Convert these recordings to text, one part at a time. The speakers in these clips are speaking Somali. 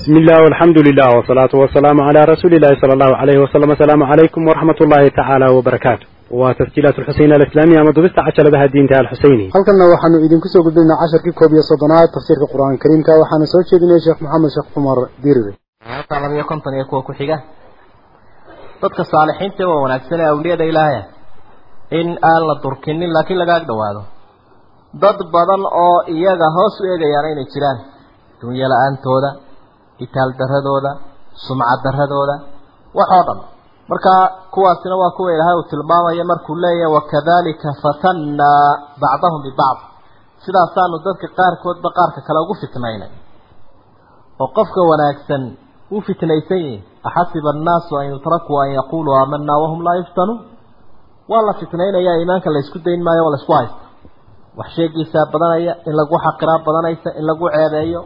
بسم الله والحمد لله والصلاة والسلام على رسول الله صلى الله عليه وسلم السلام عليكم ورحمة الله تعالى وبركاته وتسجيلات الحسين الإسلامية مضبست عشر بها الدين تعالى الحسيني halkanna waxaanu idinku soo gudbinaa casharkii koob iyo soddonaad tafsiirka qur-aanka kariimka waxaana soo jeedinaya sheekh maxamed sheekh cumar diirire halkaa labiyo konton iyo kuwa ku xiga dadka saalixiinta waa wanaagsan ee awliyada ilaahaya in aan la durkinin laakiin laga ag dhawaado dad badan oo iyaga hoos u eegayaana inay jiraan dunyo la-aantooda itaal daradooda sumcad daradooda wax oo dhan. Marka kuwaasina waa kuwa ilaahay uu tilmaamaya markuu leeyahay wakadalika fatannaa bacdahum bibacd sidaasaanu dadka qaarkoodba qaarka kale ugu fitnaynay. Oo qofka wanaagsan wuu fitnaysan yihi axasiba annaasu an yutrakuu an yaquluu aamanaa wahum laa yuftanuun waa la fitnaynaya iimaanka la isku dayn maayo waa la isku haysta wax sheegiisaa badanaya in lagu xaqiraa badanaysa in lagu ceebeeyo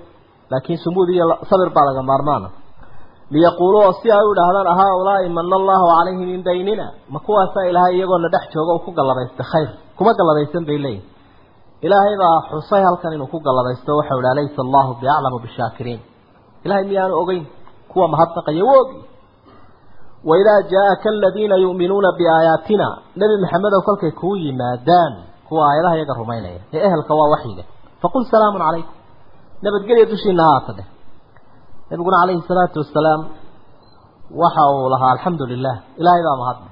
laakiin sumuud iyo sabir baa laga maarmaana liyaquuluu oo si ay u idhaahdaan ahaa-ulaa'i mana allahu calayhim min daynina. Ma kuwaasaa ilaahay iyagoona dhex jooga uu ku gallabaysta khayr kuma gallabaysan bay leeyihiin ilaahay baa xusay halkan inuu ku gallabaysto waxau ihi alaysa allahu biaclamu bishaakiriin ilahay miyaanu ogeyn kuwa mahadnaqaya wa ogi waidaa jaa-aka aladiina yu'minuuna biaayaatina nebi maxamedow kolkay kuu yimaadaan kuwa aayadaha iyaga rumaynaya ee ehelka waa waxyiga. Faqul salaamun calaykum nabadgelya dushiina haata dheh nabiguna calayhi salaatu wasalaam waxa uu lahaa alxamdu lilah ilaahay baa mahadne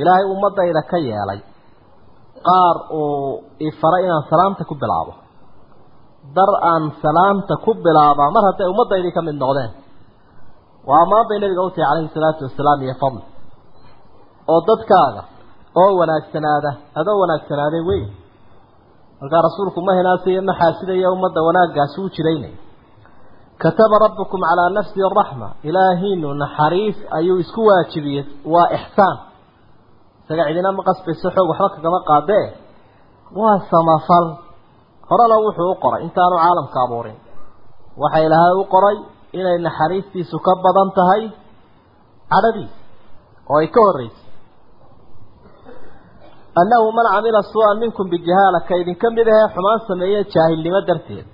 ilaahay ummadayda ka yeelay. Qaar uu ifaray inaan salaamta ku bilaabo. Dar aan salaamta ku bilaabaa mar hadday ummadaydii ka mid noqdeen. Waa ammaan bay nabiga u tahay calayhi salaatu wasalaam iyo fadl. Oo dadkaaga oo wanaagsanaada adoo wanaagsanaaday wey markaa rasuulku ma hinaasiyo ma xaasidaya ummadda wanaaggaasi u jiraynay. Kataba rabbukum calaa nafsi araxma ilaahiinu naxariis ayuu isku waajibiyey. Waa ixsaan. Isaga cidina ma qasbayso xoog waxba kagama qaadee. Waa samafal. Horena wuxuu u qoray. Intaanu caalamka abuurin. Waxa ilaahay u qoray inay naxariistiisu ka badan tahay cadhadiisa oo ay ka horreysay annahu man camila su'an minkum bijahaala ka idinka mid ahee xumaan sameeye jaahilnimo darteed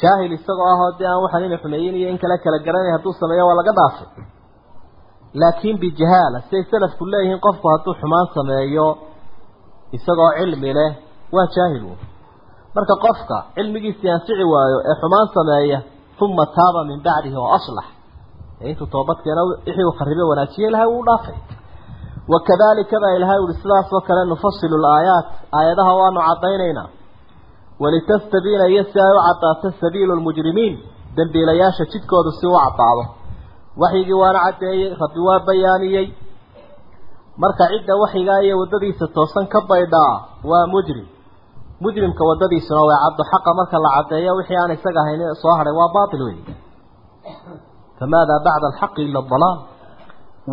jaahil isagoo ahoo dee aan waxaan ina xumeeyin iyo in kale kala garanay hadduu sameeyo waa laga dhaafay laakiin bijahaala siday salafku leeyihiin qofku hadduu xumaan sameeyo isagoo cilmi leh waa jaahil wy marka qofka cilmigiisii anfici waayo ee xumaan sameeya uma taaba min bacdihi oo aslax ee intuu toobadkeena wixii uu kharibe wanaajiye ilahay wuu dhaafay wakadalika baa ilahay uhi sidaas oo kale nufasilu laayaat aayadaha waanu caddaynaynaa walitastabiina iyo si ay u caddaato sabiilu lmujrimiin dembiilayaasha jidkoodu si u caddaado waxyigii waana caddeeyey rabbi waa bayaaniyey marka cidda waxyigaa iyo waddadiisa toosan ka baydhaa waa mujrim mujrimka waddadiisuna way caddo xaqa marka la caddeeyo wixii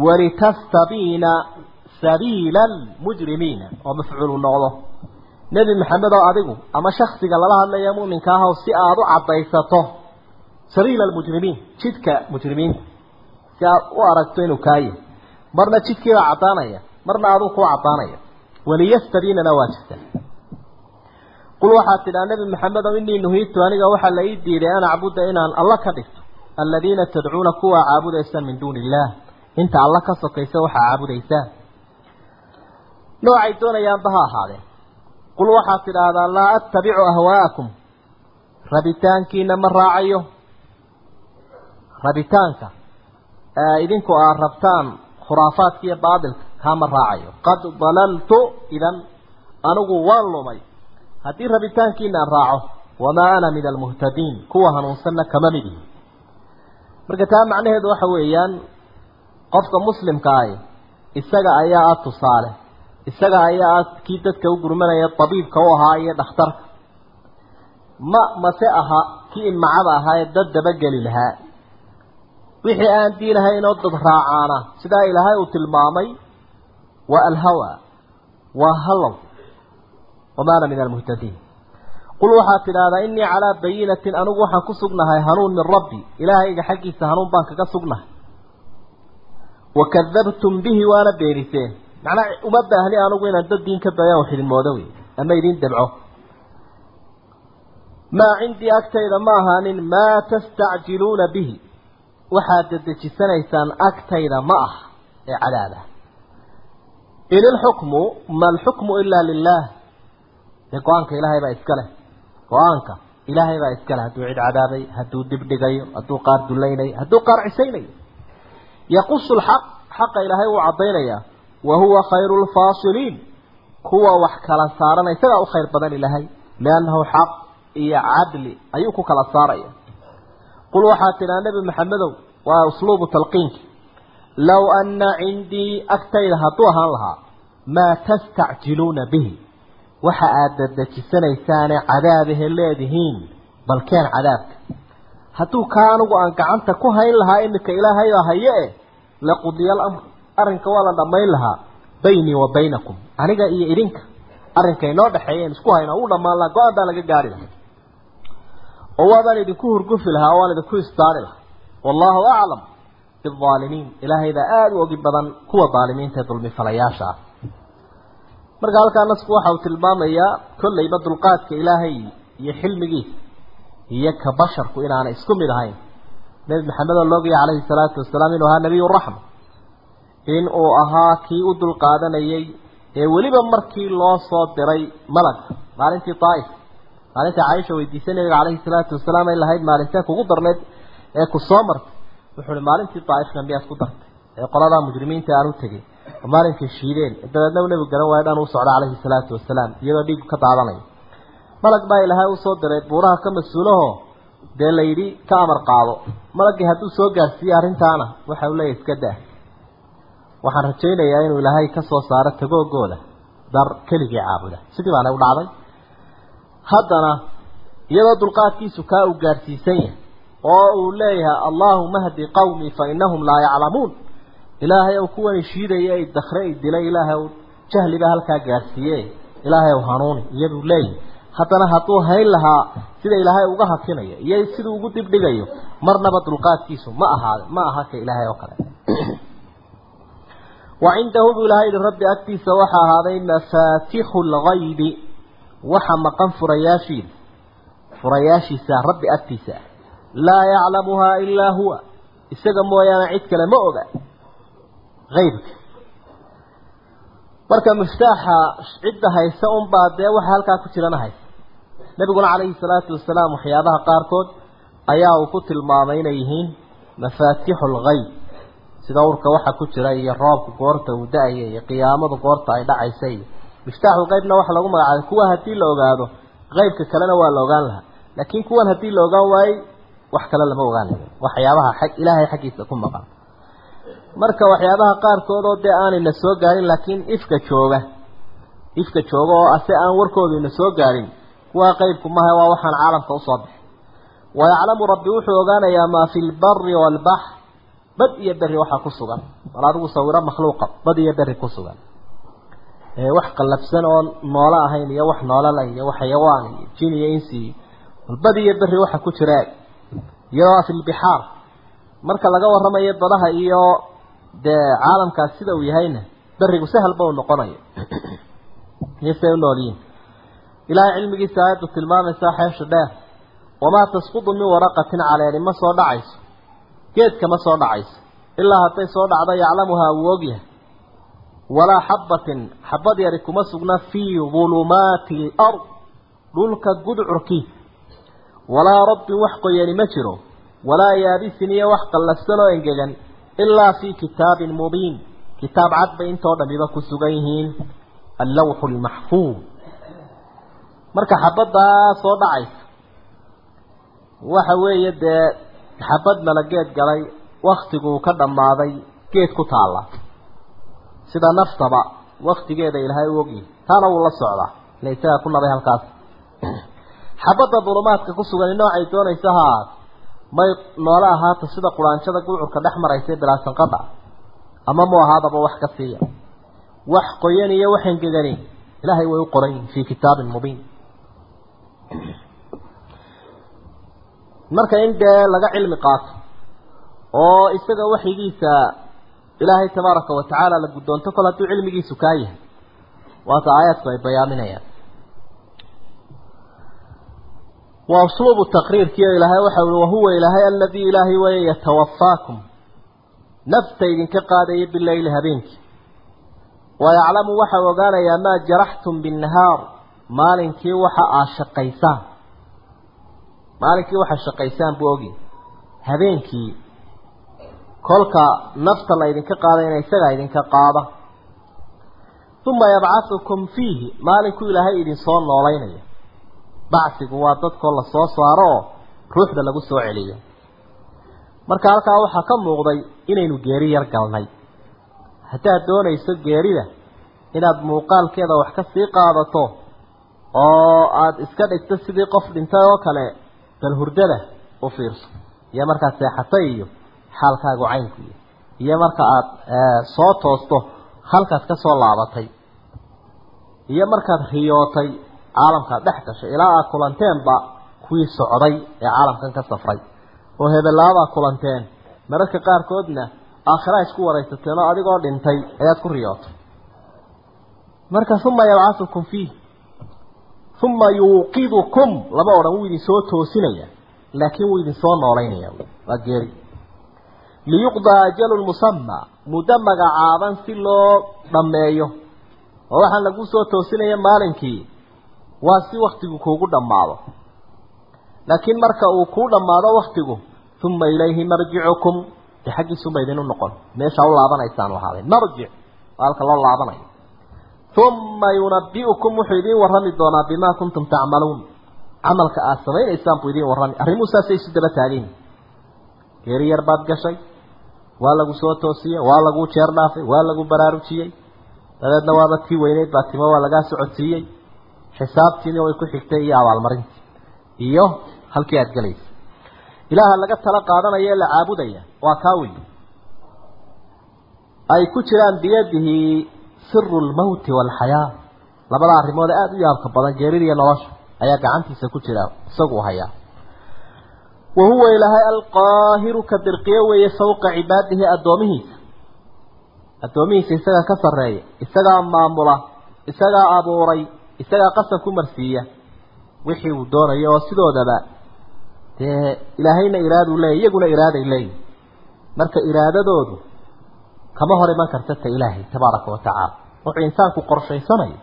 walitastabiina sabiila almujrimiina oo mafcuulu noqdo nebi maxamed oo adigu ama shaksiga lala hadlaya mu'minka ahw si aada u caddaysato sabiila almujrimiin jidka mujrimiinta si aad u aragto inuu kaayahy marna jidkiibaa caddaanaya marna aduu kuu caddaanaya waliyastabiinana waa jirta qul waxaad tidhaa nebi maxamedow inii nuhiitu aniga waxaa la ii diiday an acbuda inaan alla ka dhigto aladiina tadcuuna kuwaa caabudaysaan min duuni illaah inta alla ka sokaysa waxaa caabudaysaan noocay doonayaanba ha ahaadeen qul waxaad tidhaahdaa laa attabicu ahwaa'akum rabitaankiina ma raacayo. Rabitaanka idinku aad rabtaan khuraafaadka iyo baatilka kaa ma raacayo. Qad dalaltu idan anigu waan lumay. Haddii rabitaankiina aan raaco wamaa ana min almuhtadiin. Kuwa hanuunsanna kama mid ihi marka taa macnaheedu waxa weeyaan qofka muslimka ahi isaga ayaa ah tusaale. Isaga ayaa ah kii dadka u gurmanaya tabiibka u ahaa iyo dhakhtarka. Ma mase aha kii imacada ahaa ee dad dabageli lahaa. Wixii aan diinahayn oo dad raacaana sidaa ilaahay uu tilmaamay waa alhawa waa hallow wamaa ana min almuhtadiin qul waxaad tidhaahdaa innii calaa bayinatin anigu waxaan ku sugnahay hanuun min rabbi. Ilaahayga xaggiisa hanuun baan kaga sugnahay wakadabtum bihi waana beeniseen macnaa uma baahni anigu inaan dad diin ka bayaan wax idin moodo wey ama idin dabco maa cindii agtayda ma ahaanin maa tastacjiluuna bihi waxaad dedejisanaysaan agtayda ma ah ee cadaaba in ilxukmu ma alxukmu ilaa lilaah dee go'aanka ilaahay baa iska leh go'aanka ilaahay baa iska leh hadduu cid cadaabay hadduu dibdhigayo hadduu qaar dulaynayo hadduu qaar cisaynayo yaqusu lxaq xaqa ilaahay wuu caddaynayaa wa huwa khayru lfaasiliin kuwa wax kala saarana isagaa u khayr badan ilaahay liannahu xaq iyo cadli ayuu ku kala saaraya. Qul waxaa tidhaa nebi maxamedow waa usluubu talqiinki low anna cindii agtayda hadduu ahaan lahaa maa tastacjiluuna bihi waxa aada dadejisanaysaane cadaabahe leedihiin balkeen cadaabka hadduu kaa anigu aan gacanta ku hayn lahaa iminka ilaahayoo haye eh laqudiya alamr. Arrinka waa la dhammayn lahaa baynii wa baynakum. Aniga iyo idinka arrinka inoo dhexeeyeen isku hayna uu dhammaan lahaa go'aan baa laga gaari lahaa. Oo waabaan idinku hurgufi lahaa waan idinku istaari lahaa. Wallaahu aclam biaalimiin ilaahay baa aada u ogi badan kuwa daalimiinta ee dulmifalayaasha. Ah marka halkaa nasku waxa uu tilmaamayaa kollayba dulqaadka ilaahay iyo xilmigiisa iyo ka basharku inaana isku mid ahayn. Nebi maxamed oo loogiya calayhi salaatu wasalaam inuu ahaa nebiy raxma in uu ahaa kii u dulqaadanayay ee weliba markii loo soo diray malag maalintii daa'if maalintii caaisha weydiisay nabiga calayhi salaatu wasalaam ay lahayd maalintee kugu darneed ee ku soo martay. Wuxuu uhi maalintii daa'ifna miyaad ku dartay? Ee qoladaa mujrimiinta aan u tegey oo maalinkay shiideen. Dabeedna uu nebigu garan waayo dhan uu socda calayhi salaatu wasalaam iyadoo dhiig ka daadanaya malag baa ilaahay u soo diray buuraha ka mas'uulaho dee la yidhi ka amar qaado. Malagii hadduu soo gaarsiiyey arrintaana waxa uu leeyahy iska daa. Waxaan rajaynayaa inuu ilaahay ka soo saaro tagoogooda dar keligii caabuda. Sidii baana u dhacday? Haddana iyadoo dulqaadkiisu kaa uu gaarsiisan yahay oo uu leeyahay allaahuma hdi qawmii fa inahum laa yaclamuun. Ilaahay ou kuwani shiidaya ay dakre ay dilay ilaahay ou jahliba halkaa gaarsiiye ilaahay ou hanuuni iyaduu leeyahay haddana hadduu hayn lahaa sida ilaahay uga hafinayo iyo siduu ugu dibdhigayo marnaba dulqaadkiisu ma ahaade ma aha ka ilaahay oo kale. Wa cindahu buu ilahay yihi rabbi agtiisa waxaa ahaaday mafaatixu lgaybi waxa maqan furayaashiisa furayaashiisa rabbi agtiisa laa yaclamuhaa ilaa huwa. Isaga mooyaane cid kale ma oga aybka marka miftaaxa cidda haysa nebiguna calayhi salaatu wasalaam waxyaabaha qaarkood ayaa uu ku tilmaamay inay yihiin mafaatixu lgayb sida urka waxa ku jira iyo roobka goorta uu da'aya iyo qiyaamadu goorta ay dhacaysa iyo miftaaxulqeybna waxa lagu magacaabay kuwa haddii la ogaado qeybka kalena waa la ogaan lahaa. Laakiin kuwan haddii la ogaan waayey wax kale lama ogaan laha waxyaabaha xag ilaahay xaggiisa ku maqan. Marka waxyaabaha qaarkood oo dee aanayna soo gaarin laakiin ifka jooga ifka jooga oo ase aan warkoodu ina soo gaarin kuwaa qeybku maha waa waxaan caalamka u soo baxay. Wayaclamu rabbi wuxuu ogaanayaa maa fi lbari waalbaxr bad iyo berri waxaa ku sugan. Bal adigu sawiro makhluuqa bad iyo berri ku sugan. Wax qallafsan oo noolo ahayn iyo wax noolala iyo wax xayawaan iyo jin iyo insi bal bad iyo berri waxa ku jira. Iyadoo fi lbixaar marka laga warramayo badaha iyo dee caalamkaas sida uu yahayna berigu sahalba uu noqonayo. Iyo siday u nool yihiin ilaahay cilmigiisa aayaddu tilmaamaysaa xeesha dheer. Wamaa tasqudu min waraqatin caleeni ma soo dhacayso. Geedka ma soo dhacayso. Ilaa hadday soo dhacdo yaclamuhaa wuu ogyahay walaa xabbatin xabad yari kuma sugna fii dulumaati alard dhulka gudcurkiisa walaa rabbin wax qoyani ma jiro. Walaa yaabisin iyo wax qallafsan oo engegan ilaa fii kitaabin mubiin. Kitaab cad bay intoo dhamiba ku sugan yihiin. Allawxu lmaxfuud marka xabaddaa soo dhacaysa waxa weeye dee xabad mala geed galay waktiguu ka dhammaaday geed ku taalla. Sida naftaba waktigeeda ilaahay u ogyahay taana wuu la socdaa ila isagaa ku nabay halkaas. Xabadda dulumaadka ku sugan noocay doonaysa ha ahaat may noole ahaata sida quraanjada gudcurka dhex maraysa bilaasanqada ama mu ahaadaba wax ka siiya. Wax qoyan iyo wax engegani ilaahay way u qoran yihiin fii kitaabin mubiin marka in dee laga cilmi qaato oo isaga waxyigiisa ilaahay tabaaraka wa tacaala la guddoonto kol hadduu cilmigiisu kaa yahay waata aayaadku ay bayaaminayaan. Waa usluubu taqriirkiio ilaahay waxa ui wahuwa ilaahay aladii ilaahay waya yatawafaakum nafta idinka qaadaya bileyli habeenkii. Wayaclamu waxau ogaanayaa maa jaraxtum binnahaar maalinkii waxa aad shaqaysaan. Maalinkii waxaad shaqaysaan buu ogi. Habeenkii kolka nafta la idinka qaadayna isagaa idinka qaada. Uma yabcahukum fiihi maalinkuu ilaahay idin soo noolaynaya. Bacsigu waa dadkoo la soo saaro oo ruuxda lagu soo celiyo. Marka halkaa waxaa ka muuqday inaynu geeri yar galnay. Haddaad doonayso geerida inaad muuqaalkeeda wax ka sii qaadato oo aada iska dhigto sidii qof dhintay oo kale bal hurdada u fiirso. Iyo markaad seexatay iyo xaalkaagu caynku iyo iyo marka aada soo toosto halkaad ka soo laabatay. Iyo markaad riyootay caalamkaad dhex gashay. Ilaa aad kulanteenba kuwii socday ee caalamkan ka safray. Oo hebelaabaad kulanteen. Mararka qaarkoodna aakhira isku waraysateen oo adigoo dhintay ayaad ku riyootay. Marka uma yabcasukum fiih uma yuuqidukum lama odhan wuu idin soo toosinaya laakiin wuu idin soo noolaynaya waa geeri. Liyuqdaa ajalun musamaa muddo magacaaban si loo dhammeeyo. Oo waxaan lagu soo toosinaya maalinkii waa si waktigu kuugu dhammaado. Laakiin marka uu kuu dhammaado waktigu uma ilayhi marjicukum. Dee xaggiisuba idinu noqon meesha u laabanaysaan ahaaday marjic waa halka loo laabanayo uma yunabi'ukum wuxuu idiin warrami doonaa bimaa kuntum tacmaluun camalka aada samaynaysaan buu idiin warrami arrimuhu saasay isu daba taageen geeri yar baad gashay waa lagu soo toosiyey waa lagu jeer dhaafay waa lagu baraarujiyey dabeedna waaba tii weyneyd baa timo waa lagaa socodsiiyey. Xisaabtiina way ku xigtay iyo abaalmarintii. Iyo halkii aada gelaysa ilaaha laga tala qaadanaya ee la caabudaya. Waa kaa wey ay ku jiraan biyadihi siru lmawti waalxayaa labada arrimood aada u yaabka badan geerida iyo nolosha ayaa gacantiisa ku jira isagu hayaa. Wa huwa ilaahay alqaahiru ka dirqiyo weeye fawqa cibaadihi addoomihiisa. Addoomihiisa isagaa ka sarreeya isagaa maamula isagaa abuuray isagaa qasab ku marsiiya wixii uu doonayo oo sidoodaba dee ilaahayna iraaduu leeyay iyaguna iraaday leeyihi marka iraadadoodu kama hor iman karta ta ilaahay tabaaraka wa tacaala. Wuxuu insaanku qorshaysanayo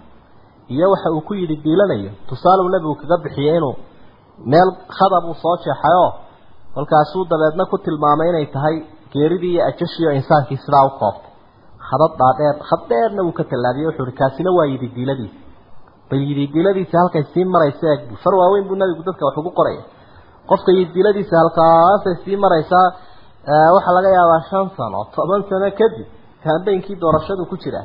iyo waxa uu ku yidhi diilanayo tusaaleu nebigu kaga bixiyey inuu meel khadab uu soo jeexayoo kolkaasuu dabeedna ku tilmaamay inay tahay geeridii iyo ajashiioo insaankii sidaa u koobtay. Khadad dhaadheer khad dheerna wuu ka tallaabiyey wuxuu ihi kaasina waa yidhi diiladiisa. Bal yidhi diiladiisa halkay sii maraysa eeg far waaweyn buu nabigu dadka wax ugu qoraya. Qofka yidhi diiladiisa halkaasay sii maraysaa waxaa laga yaabaa shan sano toban sano kadib kaambeynkii doorashadu ku jira.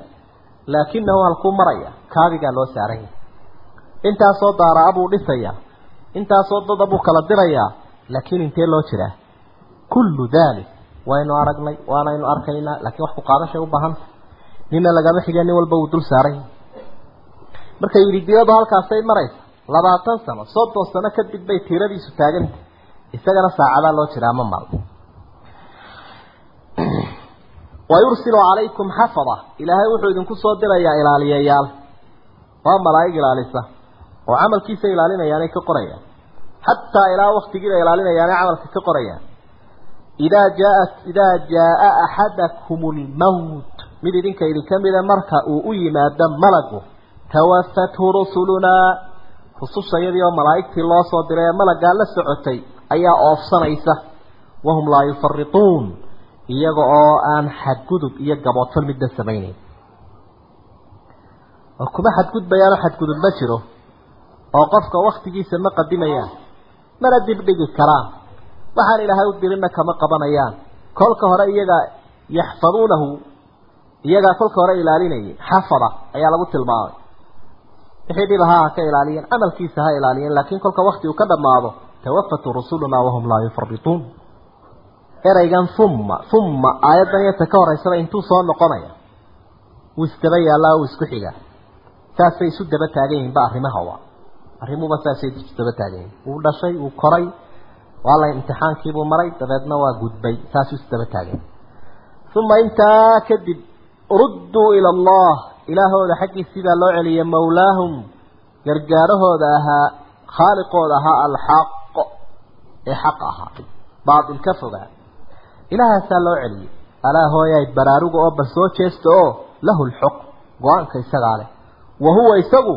Laakinahu halkuu maraya kaabigaa loo saaran yahay intaasoo daaraa buu dhisaya intaasoo dada buu kala dirayaa laakiin intee loo jiraa kullu dalik waynu aragnay waanaynu arkaynaa laakiin wax ku qaadashay u baahanta nina lagama xiga nin walba uu dul saaran yahay marka yidhi diladu halkaasay maraysa labaatan sano soddon sano kadib bay tiiradiisu taaganta isagana saacadaa loo jiraa ma wayursilu calaykum xafada ilaahay wuxuu idinku soo dirayaa ilaaliyayaal waa malaa'ig ilaalisa oo camalkiisa ilaalinayaanay ka qorayaan xataa ilaa waktigiiba ilaalinayaanay camalka ka qorayaan idaa jaaat idaa jaa-a axadakum lmawt mid idinka idinka mida marka uu u yimaado malagu tawafathu rusulunaa rusushayadii oo malaa'igtii loo soo diray ee malaggaa la socotay ayaa oofsanaysa wahum laa yufarituun iyaga oo aan xadgudub iyo gaboodfal midna samayneyn oo kuma xadgudbayaano xadgudub ma jiro oo qofka waktigiisa ma qadimayaan mana dibdhigi karaan. Waxaan ilaahay u dirinna kama qabanayaan. Kolka hore iyagaa yaxfaduunahu iyagaa kolka hore ilaalinayay xafada ayaa lagu tilmaamay. Wixii dhib ha ka ilaaliyeen camalkiisa ha ilaaliyeen laakiin kolka wakti uu ka dhammaado tawafatu rusulunaa wahum laa yufarituun ereygan humma humma aayaddan iyo ta ka horeysaba intuu soo noqonaya wuu isdaba yaallaa wuu isku xigaa saasay isu daba taagan yihinba arrimahaba arrimuhuba saasay isu daba taagan yihiin wuu dhashay wuu koray waa la imtixaankiibuu maray dabeedna waa gudbay saasuu isdaba taagan uma intaa kadib rudduu ila allah ilaahooda xaggiisii baa loo celiyay mawlaahum gargaarahooda ahaa khaaliqooda ahaa alxaq ee xaq ahaa. Baatil ka fogaa ilaahaasaa loo celiyey alaa hooyaay baraaruga oo bal soo jeesta oo lahu lxukm go'aanka isagaa leh. Wa huwa isagu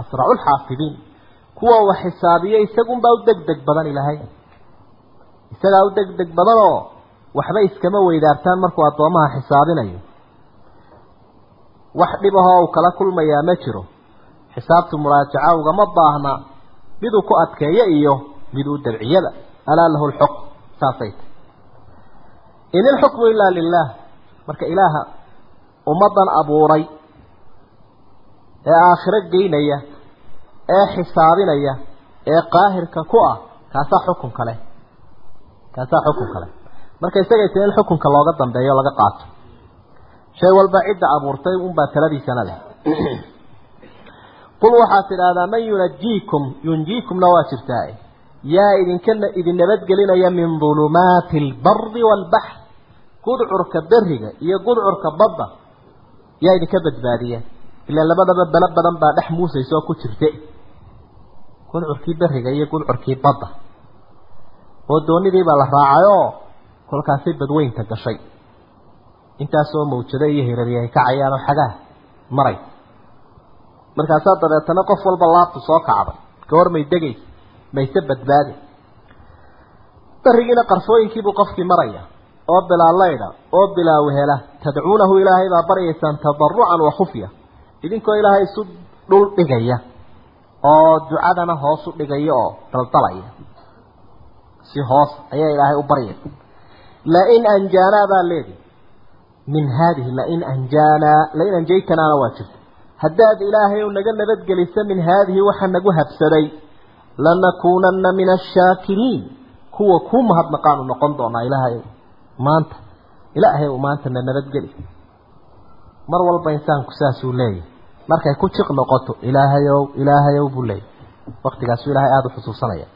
asracu lxaafidiin kuwa wax xisaabiya isagunbaa u deg deg badan ilaahay. Isagaa u deg deg badanoo waxba iskama weydaartaan markuu addoomaha xisaabinayo. Wax dhibahoo uu kala kulmayaa ma jiro. Xisaabtu muraajaca ugama baahna. Miduu ku adkeeyo iyo miduu dabciyada. Alaa lahu lxukm saasay tahy in ilxukmu ilaa lilaah marka ilaaha ummaddan abuuray ee aakhiro geynaya ee xisaabinaya ee qaahirka ku ah kaasaa xukunka leh. Kaasaa xukunka leh. Marka isagay tahay in xukunka looga dambeeyo o laga qaato. Shay walba cidda abuurtay unbaa taladiisana leh. Qul waxaad tidhaahdaa man yunajiikum yunjiikumna waa jirtaa. Yaa idinka idin nabadgelinaya min dulumaati albari waalbaxr gudcurka beriga iyo gudcurka badda yaa idinka badbaadiya. Ilaa labadaba belo badan baa dhex muusaysa oo ku jirte. Gudcurkii beriga iyo gudcurkii badda. Oo doonidiibaa la raacayoo kolkaasay badweynta gashay. Intaasoo mawjado iyo hirari ay kacayaan oo xagaa maray. Markaasaa dabeetana qof walba laabtu soo kacday. Gawar may degaysa mayse badbaadi. Berigiina qarfooyinkiibuu qofkii maraya oo bilaa laydha oo bilaa wehela tadcuunahu ilaahay baa baryaysaan tadarucan wa khufya. Idinkoo ilaahay isu dhul dhigaya oo ducadana hoos u dhigaya oo daldalaya. Si hoos ayaa ilaahay u baryaysa lain anjaanaa baa leedi. Min haadihi lain anjaanaa lain anjaytanaana waa jirta haddaad ilaahay u naga nabadgelisa min haadihi waxa nagu habsaday lanakuunanna min ashaakiriin kuwa kuu mahadnaqaanu noqon doonaa ilaahay maanta ilaahay u maantana nabadgeli mar walba insaanku saasuu leeyahay. Markay ku jiq noqoto ilaahayow ilaahayow buu leeyahy waktigaasuu ilaahay aada u xusuusanaya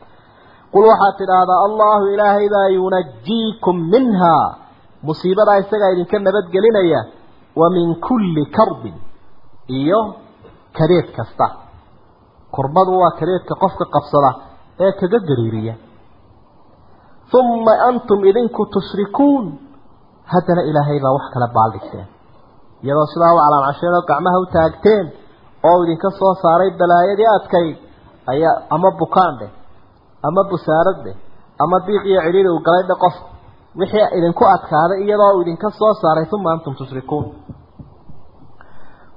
qul waxaad tidhaahdaa allahu ilaahay baa yunajiikum minhaa musiibadaa isagaa idinka nabadgelinaya wa min kulli karbin. Iyo kadeed kasta. Kurbadu waa kadeedka qofka qabsada ee kaga gariiriya uma antum idinku tushrikuun haddana ilaahay baa wax kala baaldhigteen iyadoo sidaa u calaamcasheen oo gacmaha u taagteen oo idinka soo saaray balaayadii adkayd ayaa ama bukaan dheh ama busaarad dheh ama diiq iyo cidhiiri u galay dhe qof wixii idinku adkaaday iyadoo uu idinka soo saaray uma antum tushrikuun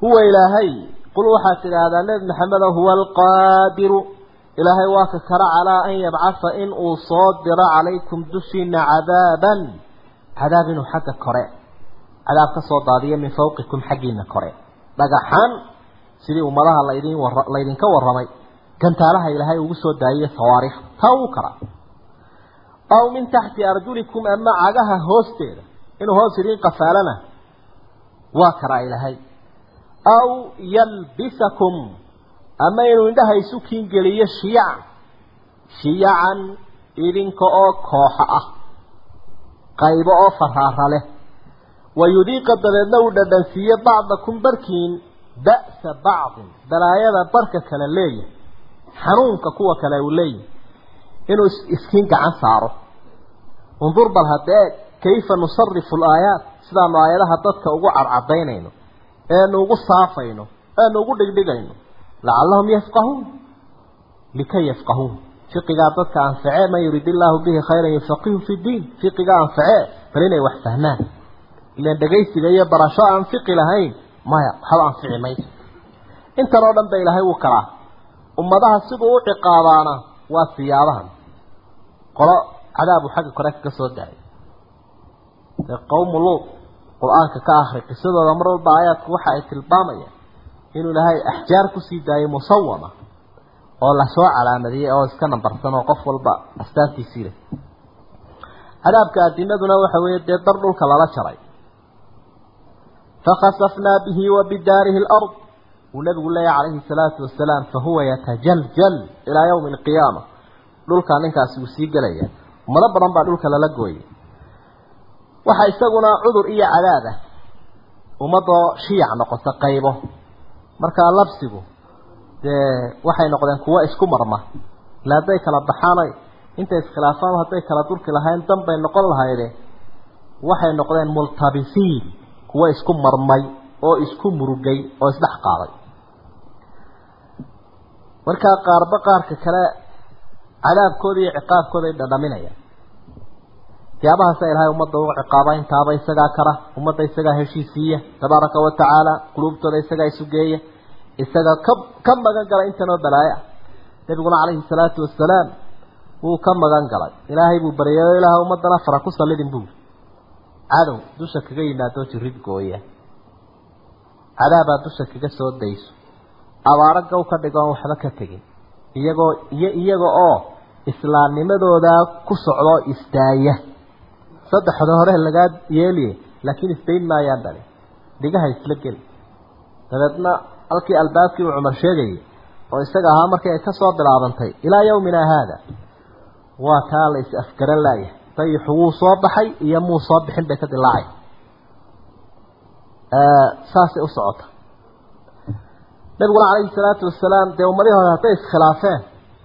huwa ilaahay qul waxaad tidhaahdaa nebi maxamedo huwa alqaadiru ilaahay waa ka kara calaa an yabcatha in uu soo diro calaykum dushiina cadaaban. Cadaab inuu xagga kore cadaab ka soo daadiyo min fawqikum xaggiina kore. Dhagaxaan sidii ummadaha laydin laydinka warramay gantaalaha ilaahay ugu soo daayiyey sawaariikh taa uu kara aw min taxti arjulikum ama cagaha hoosteeda inuu hoos idiin qafaalana waa karaa ilaahay. Aw yalbisakum ama inuu indhaha isu kiingeliyo shiyacan shiyacan idinka oo kooxa ah. Qaybo oo faraara leh. Wayudiiqa dabeedna uu dhadhansiiye bacdakum barkiin ba'sa bacdin. Balaayada barka kale leeyahay. Xanuunka kuwa kale uu leeyahay. Inuu iskiin gacan saaro. Undur bal haddee kayfa nusarifu alaayaat? Sidaanu aayadaha dadka ugu cadcadaynayno eenu ugu saafayno eenu ugu dhigdhigayno lacallahum yafqahuun likay yafqahuun fiqigaa dadka anfacee man yurid illaahu bihi khayran yufaqihu fi diin fiqigaa anfacee bal inay wax fahmaan. Ilaan dhegaysiga iyo barasho aan fiqi lahayn maya waxba anfici mayso intan oo dhan ba ilaahay wuu kalaa ummadaha siduu u ciqaabaana waa siyaabahan qolo cadaabu xagga kore kaga soo daayay ee qowmu luud qur'aanka ka akhri qisadooda mar walba aayaadku waxa ay tilmaamayaan inuu ilaahay axjaar ku sii daayay musawama oo la soo calaamadiyey oo iska nambarsan oo qof walba astaantiisii leh. Cadaabka adinaduna waxa weeye dee dar dhulka lala jaray. Fakhasafnaa bihi wa bidaarihi alard. Uu nabigu leeyahy calayhi salaatu wasalaam fahuwa yatajaljal ilaa yawmi alqiyaama. Dhulkaa ninkaasi uu sii gelaya ummado badan baa dhulka lala gooyay. Waxaa isaguna cudur iyo cadaabah ummadoo shiyac noqota qaybo markaa labsigu dee waxay noqdeen kuwo isku marma. Ila hadday kala baxaanay intay iskhilaafaan hadday kala durki lahayn dan bay noqon lahayde waxay noqdeen multabisiin kuwa isku marmay oo isku murugay oo isdhex qaaday. Markaa qaarba qaarka kale cadaabkooda iyo ciqaabkooda ay dhadhaminayaan siyaabahaasa ilaahay ummadda ugu ciqaaba intaaba isagaa kara ummadda isagaa heshiisiiya tabaaraka wa tacaala quluubtooda isagaa isugeeya isaga ka ka magan galay intanoo balaayo ah nabiguna calayhi salaatu wasalaam wuu ka magan galay. Ilaahay buu baryayo ilaah ummadana fara ku sallidin buu cadow dusha kaga yimaadoo jirid gooya. Cadaabaa dusha kaga soo dayso. Abaaro gow ka dhigoon waxba ka tegin. Iyagoo iyo iyaga oo islaamnimadooda ku socdoo istaaya saddexda hore lagaa yeeliye laakiin isdayn maayaan dhali dhigaha isla geli dabeedna halkii albaabkii uu cumar sheegayay oo isaga ahaa markii ay ka soo bilaabantay ilaa yawmina haada. Waa taa la is afgaran laayahay dayixu wuu soo baxay iyo muu soo bixin bay ka dilaacay saasay u socota. Nabiguna calayhi salaatu wasalaam dee ummadihii hore hadday iskhilaafeen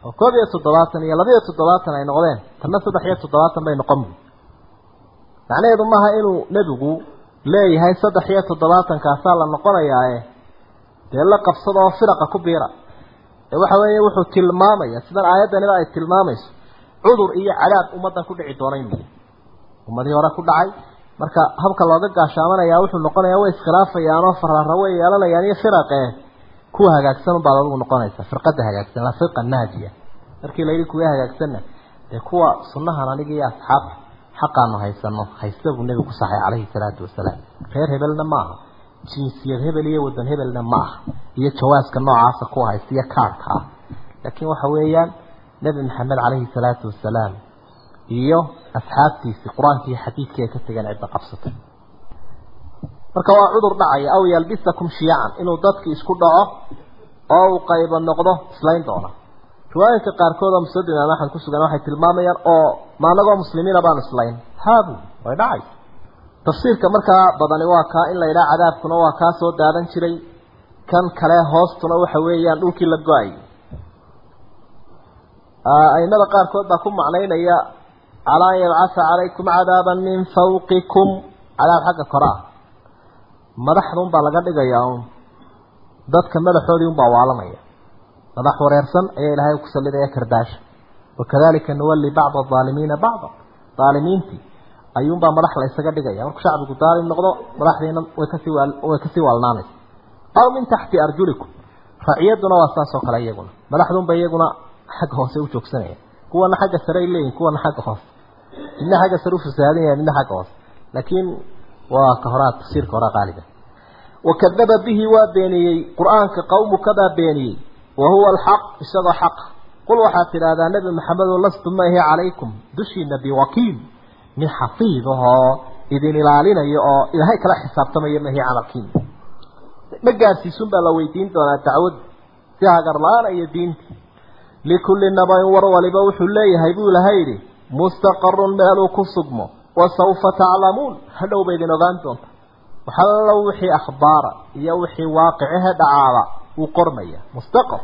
oo koob iyo toddobaatan iyo laba iyo toddobaatan ay noqdeen tanna saddex iyo toddobaatan bay noqon bu macnaheedu maaha inuu nebigu leeyahay saddex iyo toddobaatankaasaa la noqonayaae dee la qabsada oo firaqa ku biira. Ee waxa weeye wuxuu tilmaamaya sidan aayaddaniba ay tilmaamayso cudur iyo cadaab ummaddan ku dhici doona in ummadihii hore ku dhacay marka habka looga gaashaamanaya wuxuu noqonayaa way iskhilaafayaan oo farara way yeelanayaan iyo firaqe kuwa hagaagsan baad adigu noqonaysa firqada hagaagsan la firqa naajiya markii la yidhi hagaagsanna dee kuwa sunnahan aniga iyo asxaabta xaqaanu haysano haysta buu nebigu ku saxay calayhi salaatu wasalaam. Reer hebelna ma aha jinsiyad hebel iyo wadan hebelna ma aha iyo jawaaska noocaasa kuwa haysta iyo kaarhka ah laakiin waxa weeyaan nebi maxamed calayhi salaatu wasalaam iyo asxaabtiisii qur'aankii iyo xadiidkii ay ka tegeen cidda qabsatay marka waa cudur dhacaya aw yalbisakum shiyacan inuu dadki isku dhaco oo uu qayba noqdo islayn doona riwaayinka qaarkood oo musnad imaam axmed ku sugan waxay tilmaamayaan oo ma anagoo muslimiina baan islayn. Haabu way dhacaysa tafsiirka markaa badani waa kaa in la yidhaha cadaabkuna waa kaa soo daadan jiray. Kan kale hoostuna waxa weeyaan dhulkii la go'ay. Aimada qaarkood baa ku macnaynaya calaa an yabcasa calaykum cadaaban min fawqikum. Cadaab xagga kore ah madaxda unbaa laga dhigayaa un dadka madaxoodii unbaa waalanaya madax wareersan ayaa ilaahay ku sallidaya kardaasha wakadalika nuwalli bacda aalimiina bacda. Aalimiintii ayuunbaa madax la ysaga dhigaya. Markuu shacbigu daalim noqdo madaxdiina way ka sii way waalnaanaysa. Aw min taxti arjulikum. Raciyaduna waa saas oo kale iyaguna. Madaxdunba iyaguna xagga hoose u joogsanaya. Kuwana xagga sare ay leeyihiin kuwana xagga hoose. Midna xagga sare u yahay midna xagga hoose. Laakiin waa ka horaa tafsiirka horaa qaaliga. Wakadaba bihi waa beeniyey. Qur'aanka qawmuka baa beeniyey wa huwa alxaq isagoo xaq. Qul waxaad tidhaahdaa nebi maxamedo lastu maahi calaykum? Dushiina biwakiil mid xafiid ahoo idin ilaalinayo oo ilaahay kala xisaabtamayo mahi camalkiina ma gaarsiisun baa la weydiin doonaa dacwad si hagar la'aan iyo diinti likulli nabayn war waliba wuxuu leeyahay buu ilahay yidhi mustaqarun meeluu ku sugmo wasawfa taclamuun. Hadhow ba idin wuu qormaya mustaqar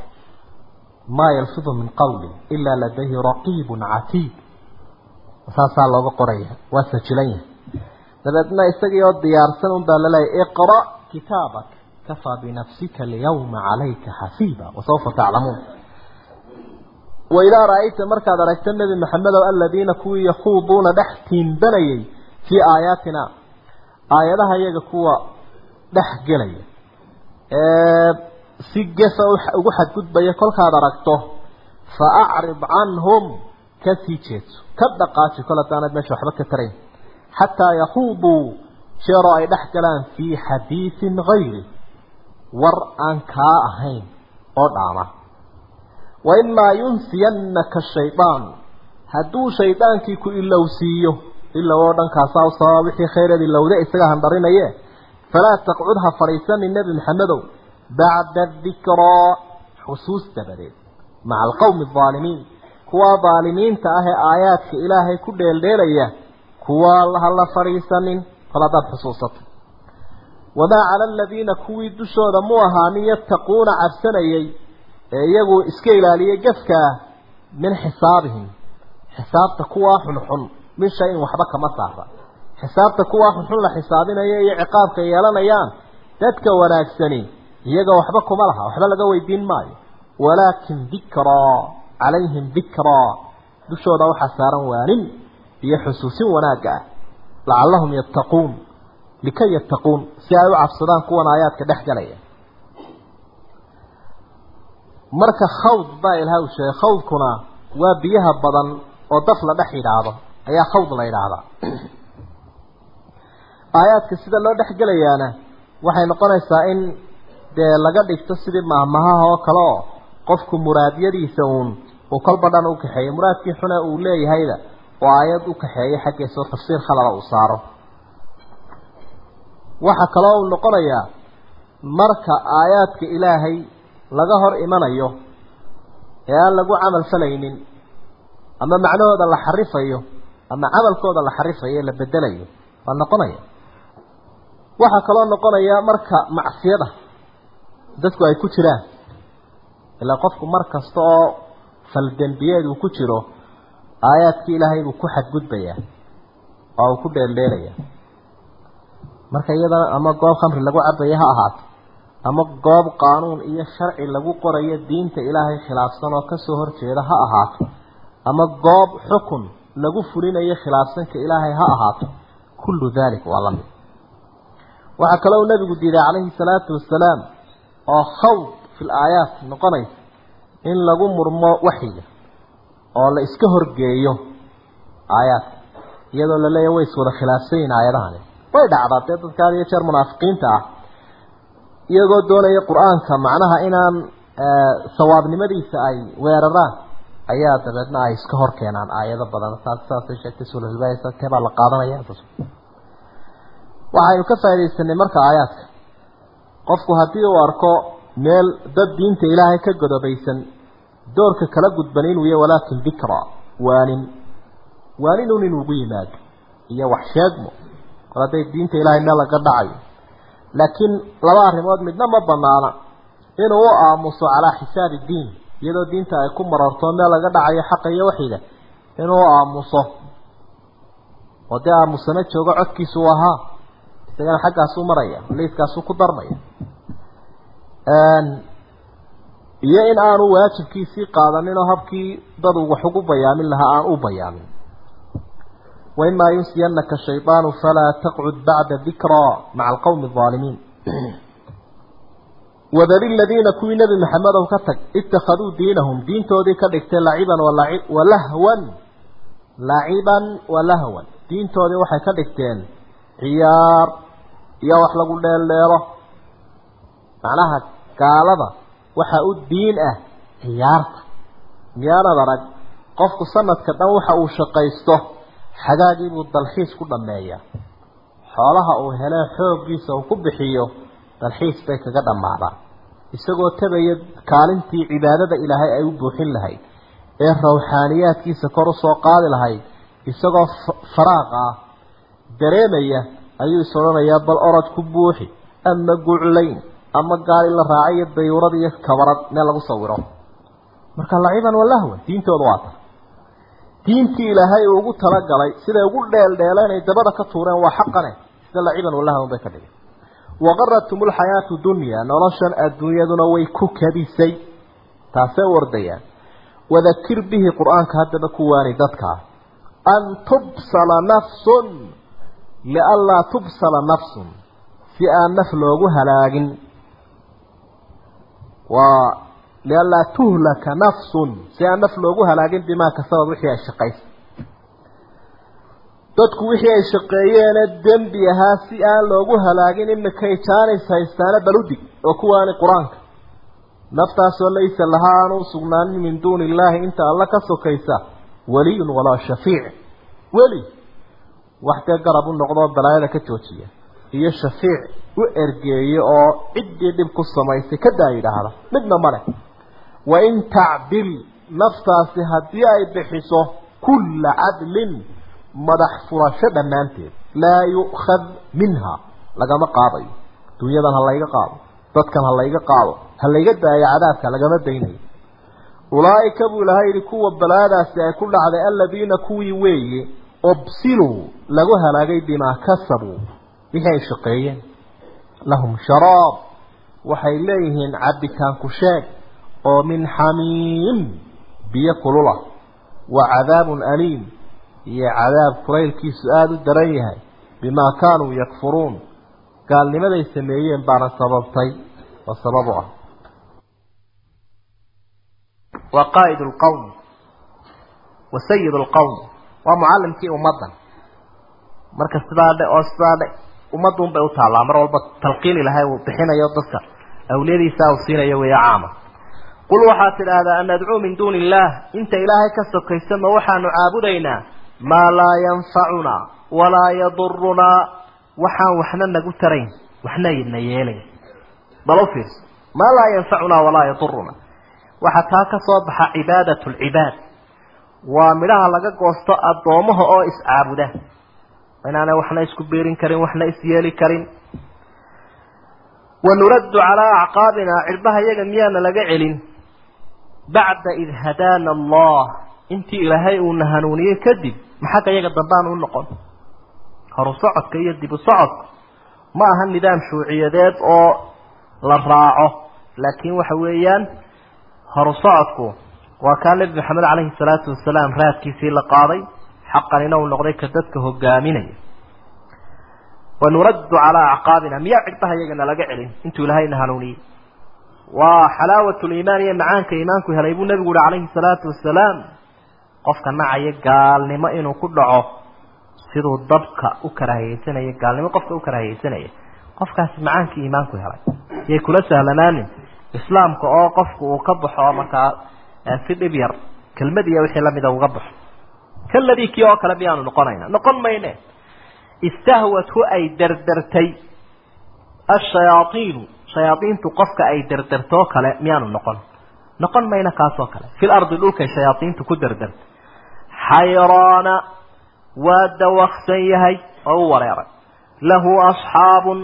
maa yalfidu min qawlin ilaa ladayhi raqiibun catiid saasaa looga qoraya. Waa sajilan yahay. Dabeedna isagii oo diyaarsan un baa laleeyahy iqra kitaabak kafaa binafsika alyawma calayka xasiiba wasawfa taclamuun waidaa ra'ayta markaad aragta nebi maxamedow aladiina kuwii yakhuuduuna dhex tiimbanayay fii aayaatina. Aayadaha iyaga kuwa dhex gelaya si gefa ugu xadgudbaya kolkaad aragto fa acrid canhum ka sii jeedso ka dhaqaaji kol haddaanad meesha waxba ka tarayn. Xataa yakhuuduu jeeroo ay dhex galaan fii xadiidin hayri war aan kaa ahayn oo dhaama. Waimaa yunsiyannaka shaydaan hadduu shaydaankii ku ilowsiiyo ilow oo dhankaasaa u sababa wixii khayreed ilowde isaga handharinaye falaa taqcud ha fadhiisanin nebi maxamedow bacda dikraa xusuus dabadeed maca alqowmi aldaalimiin kuwa daalimiinta ah ee aayaadka ilaahay ku dheeldheelaya kuwa ha la fadhiisanin kol haddaad xusuusato wamaa cala aladiina kuwii dushooda mu ahaanin yattaquuna cabsanayay ee iyagu iska ilaaliyey gafkaa min xisaabihim xisaabta kuwaa xunxun min shay-in waxba kama saara xisaabta kuwaa xunxun la xisaabinayo iyo ciqaabka yeelanayaan dadka wanaagsani iyaga waxba kuma laha waxba laga weydiin maayo. Walaakin dikraa calayhim dikraa dushooda waxaa saaran waanin iyo xusuusin wanaagga ah. Lacallahum yattaquun. Likay yattaquun? Si ay u cabsadaan kuwan aayaadka dhex galaya. Marka khawd baa ilaha u sheegay khawdkuna waa biyaha badan oo daf la dhex yidhaahdo. Ayaa khawd la yidhaahdaa aayaadka sida loo dhex gelayaana waxay noqonaysaa in dee laga dhigto sidii mahmahaha oo kale oo qofku muraadyadiisa uun uu kolba dhan u kaxeeyo. Muraadkii xuna uu leeyahayda oo aayad u kaxeeyo xaggiisa tafsiir khalada uu saaro. Waxaa kaloo uu noqonayaa marka aayaadka ilaahay laga hor imanayo ee aan lagu camal falaynin ama macnahooda la xarifayo ama camalkooda la xarifayo ee la bedelayo waa noqonaya. Waxaa kaloo noqonaya marka macsiyada dadku ay ku jiraan. Ilaa qofku mar kasta oo faldembiyeed uu ku jiro aayaadkii ilaahay buu ku xadgudbayaa oo uu ku dheeldheelayaa. Marka iyadana ama goob khamri lagu cabaya ha ahaato ama goob qaanuun iyo sharci lagu qorayo diinta ilaahay khilaafsan oo ka soo horjeeda ha ahaato ama goob xukun lagu fulinayo khilaafsanka ilaahay ha ahaato kullu dalik waa la mid waxaa kaloo nabigu diiday calayhi salaatu wasalaam oo khawd fi laayaat noqonaysa in lagu murmo waxyiga oo la iska horgeeyo aayaadka iyadoo la way iswada khilaafsan yihiin aayadahani way dhacdaa dee dadka had iyo jeer munaafiqiinta ah iyagoo doonaya qur'aanka macnaha inaan sawaabnimadiisa ay weeraraan ayaa dabeedna ay iska hor keenaan aayado badan. Taas saasay sheegtay sulhulbaysa keebaa la qaadanaya? Waxaynu ka faaidaysanay marka aayaadka qofku haddii uu arko meel dad diinta ilaahay ka godobaysan doorka kala gudban inuu yahy walaakin dikra waanin. Waaninun inuugu yimaado iyo wax sheegmo. Mar hadday diinta ilaahay meel laga dhacayo. Laakiin laba arrimood midna ma banaana inuu u aamuso calaa xisaabi diin iyadoo diinta ay ku mararto meel laga dhacayo xaqa iyo waxiga inuu aamuso. Oo dee aamusana joogo codkiisu ahaa isagana xaggaasuu maraya layskaasuu ku darmaya. Iyo in aanu waajibkiisii qaadaninoo habkii dadu wax ugu bayaamin lahaa aan u bayaamin. Waimaa yunsiyanaka shaydaanu falaa taqcud bacda dikraa maca alqowmi alظaalimiin wadari ladiina kuwii nebi maxamedow ka tag ittakhaduu diinahum diintoodii ka dhigtay laciban walahwan laciban walahwan diintoodii waxay ka dhigteen ciyaar iyo wax lagu dheeldheelo macnaha gaalada waxaa u diin ah ciyaarta. Miyaanad arag qofku sanadka dhan waxa uu shaqaysto xagaagiibuu dalxiis ku dhammeeyaa. Xoolaha uu helee xooggiisa uu ku bixiyo dalxiis bay kaga dhammaadaan. Isagoo tabaya kaalintii cibaadada ilaahay ay u buuxin lahayd ee rawxaaniyaadkiisa kor u soo qaadi lahayd isagoo faraaq ah dareemaya ayuu is odhanayaa bal orod ku buuxi ama guclayn ama gaal la raacayo dayuurad iyo kabarad meel lagu sawiro marka laciban walahwan diintooda waa ta diintii ilaahay uu ugu talagalay siday ugu dheeldheeleen ay dabada ka tuureen waa xaqane sida laciban walahwan bay ka dhigeen. Waqaratum lxayaatu dunya noloshan adduunyaduna way ku kadisay taasay u ordayaan. Wadakir bihi qur'aanka haddaba ku waani dadkaa an tubsala nafsun lianlaa tubsala nafsun si aan naf loogu halaagin waa lianlaa tuhlaka nafsun si aan naf loogu halaagin bimaa kasabad wixii ay shaqaysay dadku wixii ay shaqeeyeene dembi ahaa si aan loogu halaagin imikay jaanis haystaana baludig oo kuwaani qur'aanka naftaasoo laysa lahaa aan u sugnaanin min duuni illaahi inta alla ka sokaysa weliyun walaa shafiic weli wax dee garab u noqdoo balaayada ka joojiya. Iyo shafiic u ergeeye oo ciddii dhib ku samaysay kadaa yidhaahda midna male wain tacdil naftaasi haddii ay bixiso kulla cadlin madax furasho dhammaanteed. Laa yu'khad minha. Lagama qaadayo dunyadan ha layga qaado. Dadkan ha layga qaado. Ha layga daayo cadaabka lagama daynayo ulaa'ika buu ilahay yidhi kuwa balaadaasi ay ku dhacday aladiina kuwii weeye ubsiluu lagu halaagay bimaa kasabuu wixii ay shaqeeyeen. Lahum sharaab waxay leeyihiin cabitaan ku sheeg oo min xamiim biyo kulula wa cadaabun aliim iyo cadaab kulaylkiisu aada u daran yahay bimaa kaanuu yakfuruun gaalnimaday sameeyeen baana sababtay oo sabab u ah. Waa qaa'id lqowm wa sayid lqowm waa mucallimkii ummaddan. Marka sidaa dhe oo sidaa dhe ummadduun bay u taallaa mar walba talqiin ilahay uu bixinayo dadka. Awliyadiisa uu siinayo weeya caama. Qul waxaad tidhaahdaa an nadcuu min duuni illaah. Inta ilaahay ka sokaysa ma waxaanu caabudaynaa? Maa laa yanfacunaa walaa yadurunaa waxaan waxna nagu tarayn waxna na yeelayn. Bal u fiirso. Maa laa yanfacunaa walaa yadurunaa waxaa taa ka soo baxa cibaadat lcibaad waa midhaha laga goosto addoomaha oo iscaabuda inaanay waxna isku biirin karin waxna isyeeli karin. Wanuraddu calaa acqaabinaa cirbaha yaga miyaana laga celin. Bacda id hadaana allah intii ilaahay uuna hanuuniyey kadib maxagga yaga dambaan u noqon? Horu socodka iyo dib u socodka ma aha nidaam shuuciyadeed oo la raaco laakiin waxa weeyaan horu socodku waa kaa nebi maxamed caleyhi salaatu wasalaam raadkiisii la qaaday xaqanina uu noqday ka dadka hogaaminaya wanuraddu calaa acqaabina miyaa cirbaha yagana laga celin? Intuu ilaahayna hanuuniyey waa xalaawat liimaan iyo macaanka iimaanku helay buu nebigu uhi calayhi salaatu wasalaam qofka nacaya gaalnimo inuu ku dhaco siduu dabka u karaahiyeysanaya gaalnimo qofka u karaahiyeysanaya qofkaasi macaankii iimaanku helay. Yay kula sahlanaanin islaamka oo qofku uu ka baxo markaa si dhib yar kelmad iyo wixii lamida uga baxo. Kaladii kii oo kale miyaanu noqonayna. Noqon mayne. Istahwathu ay derdertay ashayaaiinu shayaaiintu qofka ay derdertoo kale miyaanu noqon. Noqon mayna kaasoo kale. Fil ardi dhulkay shayaaiintu ku derdertay xayraana waa dawaksan yahay oo u wareeray. Lahu asxaabun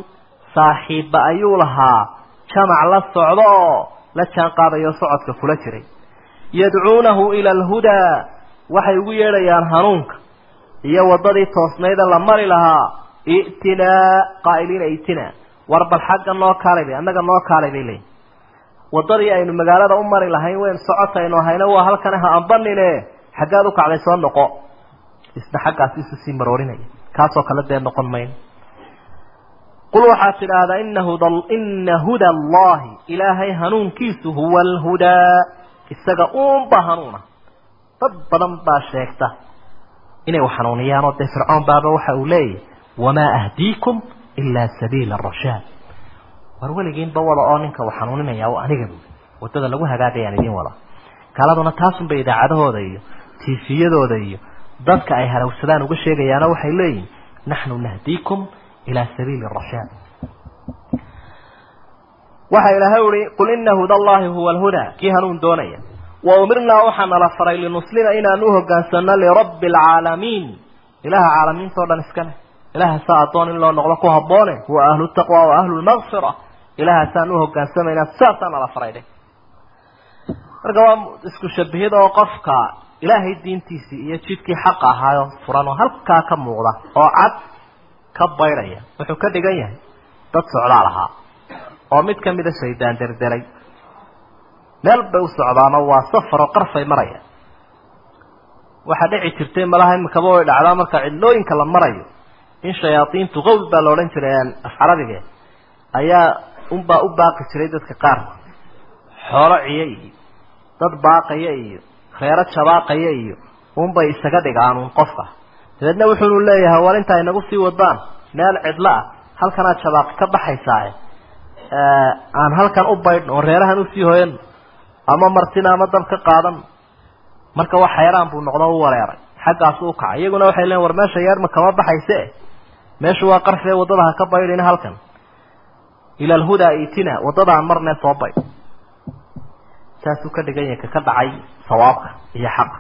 saaxiibba ayuu lahaa. Jamac la socdo oo la jaan qaadayo socodka kula jiray yadcuunahu ila alhudaa waxay ugu yeedhayaan hanuunka. Iyo waddadii toosnayda la mari lahaa i'tinaa qaa'iliina i'tinaa war bal xagga noo kaalay bay annaga noo kaalay bay leeyihiin waddadii aynu magaalada u mari lahayn weyn socotaynu ahayna waa halkan ha ambanine. Xaggaad u kacday soo noqo. Isna xaggaas isu sii maroorinaya. Kaasoo kale dee noqon mayno qul waxaad tidhaahdaa ina hud ina huda allahi ilaahay hanuunkiisu huwa alhudaa isaga uunba hanuuna dad badan baa sheegta inay wax hanuuniyaan oo dee fircoon baaba waxa uu leeyahy wamaa ahdiikum ilaa sabiila arashaad war weligiinba wada oo ninka wax hanuuninaya oo aniga buuli waddada lagu hagaagayaan idiin wada. Gaaladuna taasunba idaacadahooda iyo tiifiyadooda iyo dadka ay halowsadaan uga sheegayaano waxay leeyihiin naxnu nahdiikum ilaa sabiili arashaad waxa ilaahay uhi qul ina huda allahi huwa alhudaa kii hanuun doonaya. Wa umirnaa waxaa nala faray linuslima inaan u hogaansano lirabbi alcaalamiin ilaha caalamiinta o dhan iska leh. Ilahasaa addoon in loo noqdo ku habboone huwa ahlu taqwa wa ahlu lmaqfira ilahaasaan u hogaansamaynaa saasaa nala faray dheh. Marka waa isku shabahid oo qofka ilaahay diintiisii iyo jidkii xaq ahaayo furan oo halkaa ka muuqda oo cad ka baydhaya wuxuu ka dhigan yahay dad socdaal ahaa oo mid ka mida shaydaan derdelay meel bay u socdaano waa safar oo qarfay maraya waxaa dhici jirtay malaha imikaba way dhacdaa marka cidlooyinka la marayo in shayaadiintu qawl baa la odhan jiray af carabige ayaa unbaa u baaqi jiray dadka qaarka xoolo ciyo iyo dad baaqaya iyo reero jabaaqaya iyo unbay isaga dhigaanuun qofka. Dabeedna wuxuunu leeyahay war inta inagu sii wadaan meel cidlo ah halkanaad jabaaqi ka baxaysaae aan halkan u baydhno oo reerahan u sii hoyan ama martina ama dab ka qaadan marka wax xeeraan buu noqdo u wareeray. Xaggaasu u kacay iyaguna waxay leeyiin war meesha yeerma kama baxayse? Meeshu waa qarfee waddada ha ka baydhin halkan. Ila alhudaa itina waddadaan marne soo baydh saasuu ka dhigan yahay kaka dhacay sawaabka iyo xaqa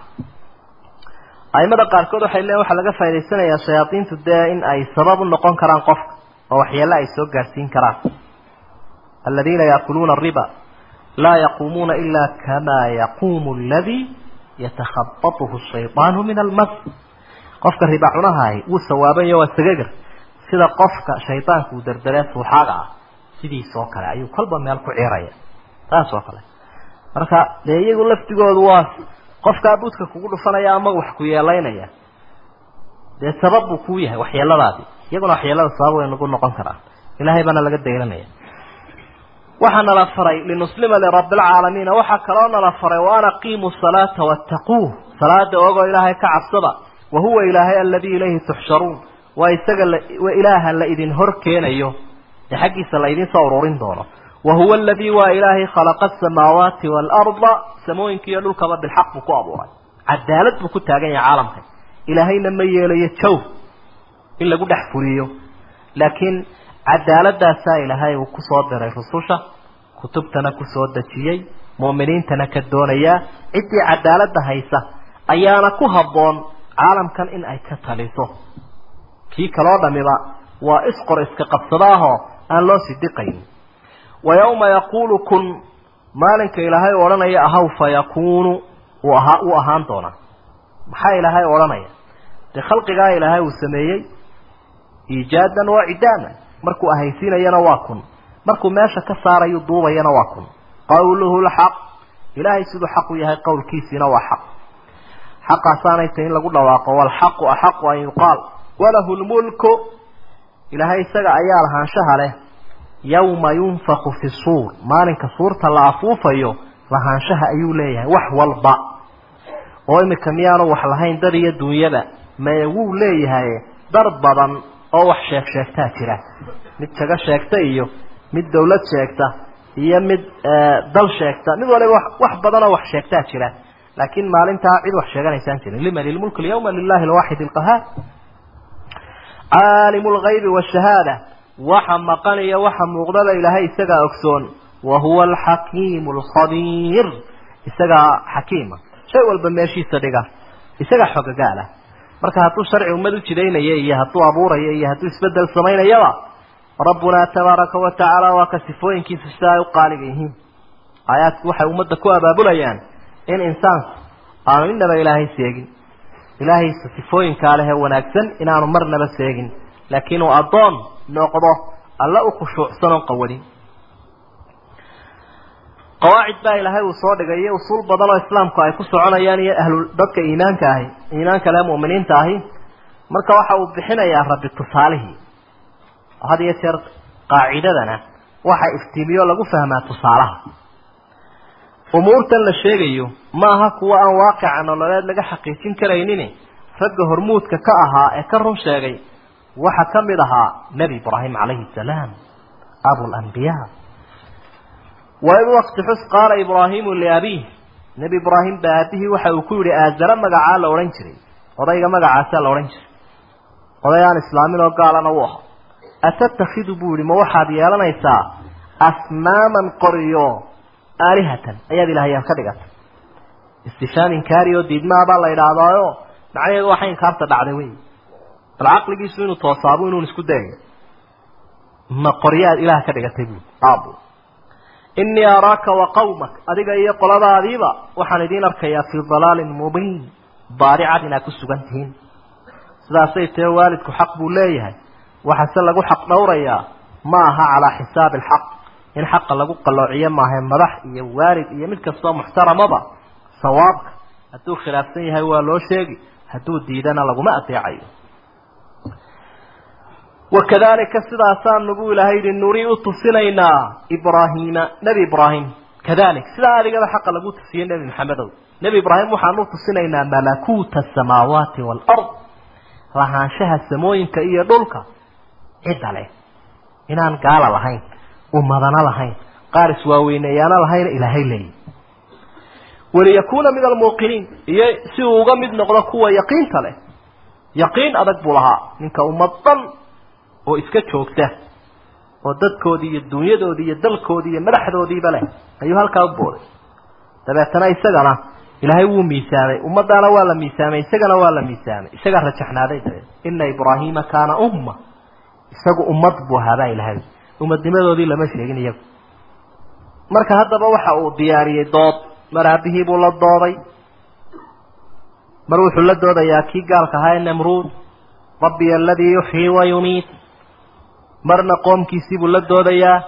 aimada qaarkood waxay leeyiin waxaa laga faa'idaysanayaa shayaadiintu dee in ay sabab u noqon karaan qofka oo waxyeelle ay soo gaadhsiin karaan aladiina yaakuluuna ariba laa yaquumuuna ilaa kamaa yaquumu aladii yatakhabatuhu shaydaanu min almas qofka riba cunahahi wuu sawaabanyo waa sagagar sida qofka shaydaanku uu derderee suuxaaga ah sidiisoo kale ayuu kolba meel ku ciiraya taas oo kale marka dee iyagu laftigoodu waa qofkaa budka kugu dhufanaya ama wax ku yeelaynaya dee sabab buu kuu yahay waxyeeladaadi iyaguna waxaa nala faray linuslima lirabi alcaalamiina waxaa kaloo nala faray wa an aqiimu salaata wattaquuh salaada ogoo ilaahay ka cabsada wa huwa ilaahay aladii ilayhi tuxsharuun. Waa isaga waa ilaaha la idin hor keenayo ee xaggiisa la idin soo ururin doono. Wa huwa aladii waa ilaahay khalaqa asamaawaati waalarda samooyinka iyo dhulkaba bilxaq buu ku abuuray. Cadaalad buu ku taagan yahay caalamka. Ilaahayna ma yeelayo jaw in lagu dhex fuliyo. Laakiin cadaaladaasaa ilaahay uu ku soo diray rususha kutubtana ku soo dejiyey mu'miniintana ka doonayaa ciddii cadaaladda haysa ayaana ku habboon caalamkan in ay ka taliso. Kii kaloo dhamiba waa isqor iska qabsadaahoo aan loo sidiqayn wa yawma yaquulu kun maalinka ilaahay odhanaya ahaw fa yakuunu? Uu ahaa uu ahaan doonaa. Maxaa ilaahay odhanaya? Dee khalqigaa ilaahay uu sameeyey? Iijaadan waa cidaaman markuu ahaysiinayana waa kun. Markuu meesha ka saarayu duubayana waa kun. Qawluhu lxaq. Ilaahay siduu xaq u yahay qowlkiisiina waa xaq. Xaqaasaanay tahy in lagu dhawaaqo. Walxaqu axaqu an yuqaal. Walahu lmulku. Ilaahay isaga ayaa lahaanshaha leh. Yawma yunfaku fi suur. Maalinka suurta la afuufayo lahaanshaha ayuu leeyahay. Wax walba. Oo imika miyaanu wax lahayn dad iyo duunyada. Maye wuu leeyahay. Dar badan oo wax sheeg sheegtaa jira. Mid jago sheegta iyo mid dawlad sheegta iyo mid dal sheegta. Mid waliba wax badan oo wax sheegtaa jira. Laakiin maalintaa cid wax sheeganaysaan jirin. Liman ilmulku lyawma lilahi alwaaxid alqahaar. Caalimu lgaybi washahaada waxa maqan iyo waxa muuqdaba ilaahay isagaa ogsoon. Wa huwa alxakiimu alkhabiir isagaa xakiima. Shay walba meeshiisa dhiga. Isagaa xogagaala marka hadduu sharci ummad u jidaynaya iyo hadduu abuuraya iyo hadduu isbeddel samaynayaba rabbunaa tabaaraka wa tacaala waa ka sifooyinkiisa sida ay u qaaliga yihiin. Aayaadku waxay ummadda ku abaabulayaan in insaanku aanu innaba ilaahay seegin. Ilaahaysa sifooyinkaa leh ee wanaagsan inaanu marnaba seegin laakiin uu addoon noqdo alla u khushuucsan oon qawadin qawaacid baa ilaahay uu soo dhigay iyo usuul badan oo islaamku ay ku soconayaan iyo ahlu dadka iimaanka ahi iimaanka le mu'miniinta ahi. Marka waxa uu bixinayaa rabbi tusaalihii had iyo jeer qaacidadana waxa iftiimiyo lagu fahmaa tusaalaha. Umuurtan la sheegayo ma aha kuwa aan waaqica nololeed laga xaqiijin karaynin ragga hormuudka ka ahaa ee ka run sheegay waxa ka mid ahaa nebi ibraahim calayhi salaam abulambiyaa waid wakti xus qaala ibraahimu liabiih nebi ibraahim baa aabihii waxa uu ku yihi aazara magacaa la odhan jiray. Odayga magacaasaa la odhan jiray. Oday aan islaamin oo gaalana u ahaa. Atatakhidu buu yihi ma waxaad yeelanaysaa asnaaman qoriyo aalihatan? Ayaad ilaahayaan ka dhigatay. Istifhaam inkaari oo diidmaabaa la idhaahdaayo macnaheedu waxay inkaarta dhacday wey bal caqligiisu inuu toosaabu inuun isku dayayo ma qoryo aad ilaah ka dhigatay bui aabu innii araaka wa qawmak. Adiga iyo qoladaadiiba waxaan idiin arkayaa fii dalaalin mubiin. Baaricad inaad ku sugan tihiin. Sidaasay tahe waalidku xaq buu leeyahay. Waxaase lagu xaq dhowrayaa ma aha calaa xisaabi alxaq. In xaqa lagu qalloociyo maaha madax iyo waalid iyo mid kastoo muxtaramaba sawaabka hadduu khilaafsan yahay waa loo sheegi. Hadduu diidana laguma adeecayo wakadalika sidaasaanu buu ilaahay yihi nurii u tusinaynaa ibraahiima nebi ibraahim. Kadalik sidaa adigaba xaqa lagu tusiyey nebi maxamedow nebi ibraahim waxaanu tusinaynaa malakuuta asamaawaati waalard lahaanshaha samooyinka iyo dhulka. Cidda leh inaan gaala lahayn ummadana lahayn qaar iswaaweyneeyaana lahayn ilaahay leeyi waliyakuuna min almuuqiniin iyo si uu uga mid noqdo kuwa yaqiinta leh. Yaqiin adag buu lahaa ninka ummad dhan oo iska joogta oo dadkoodii iyo dunyadoodii iyo dalkoodii iyo madaxdoodiiba leh ayuu halkaa u booday dabeetana isagana ilaahay wuu miisaamay ummadaana waa la miisaamay isagana waa la miisaamay isagaa rajaxnaaday dabeed ina ibraahiima kaana umma isagu ummad buu ahaabaa ilaahay. Ummadnimadoodii lama sheegin iyagu. Marka haddaba waxa uu diyaariyey dood mar aabihii buu la dooday. Mar wuxuu la doodayaa kii gaalka ahaa ee rabbiya aladii yuxyii wa yumiit marna qoomkiisii buu la doodayaa.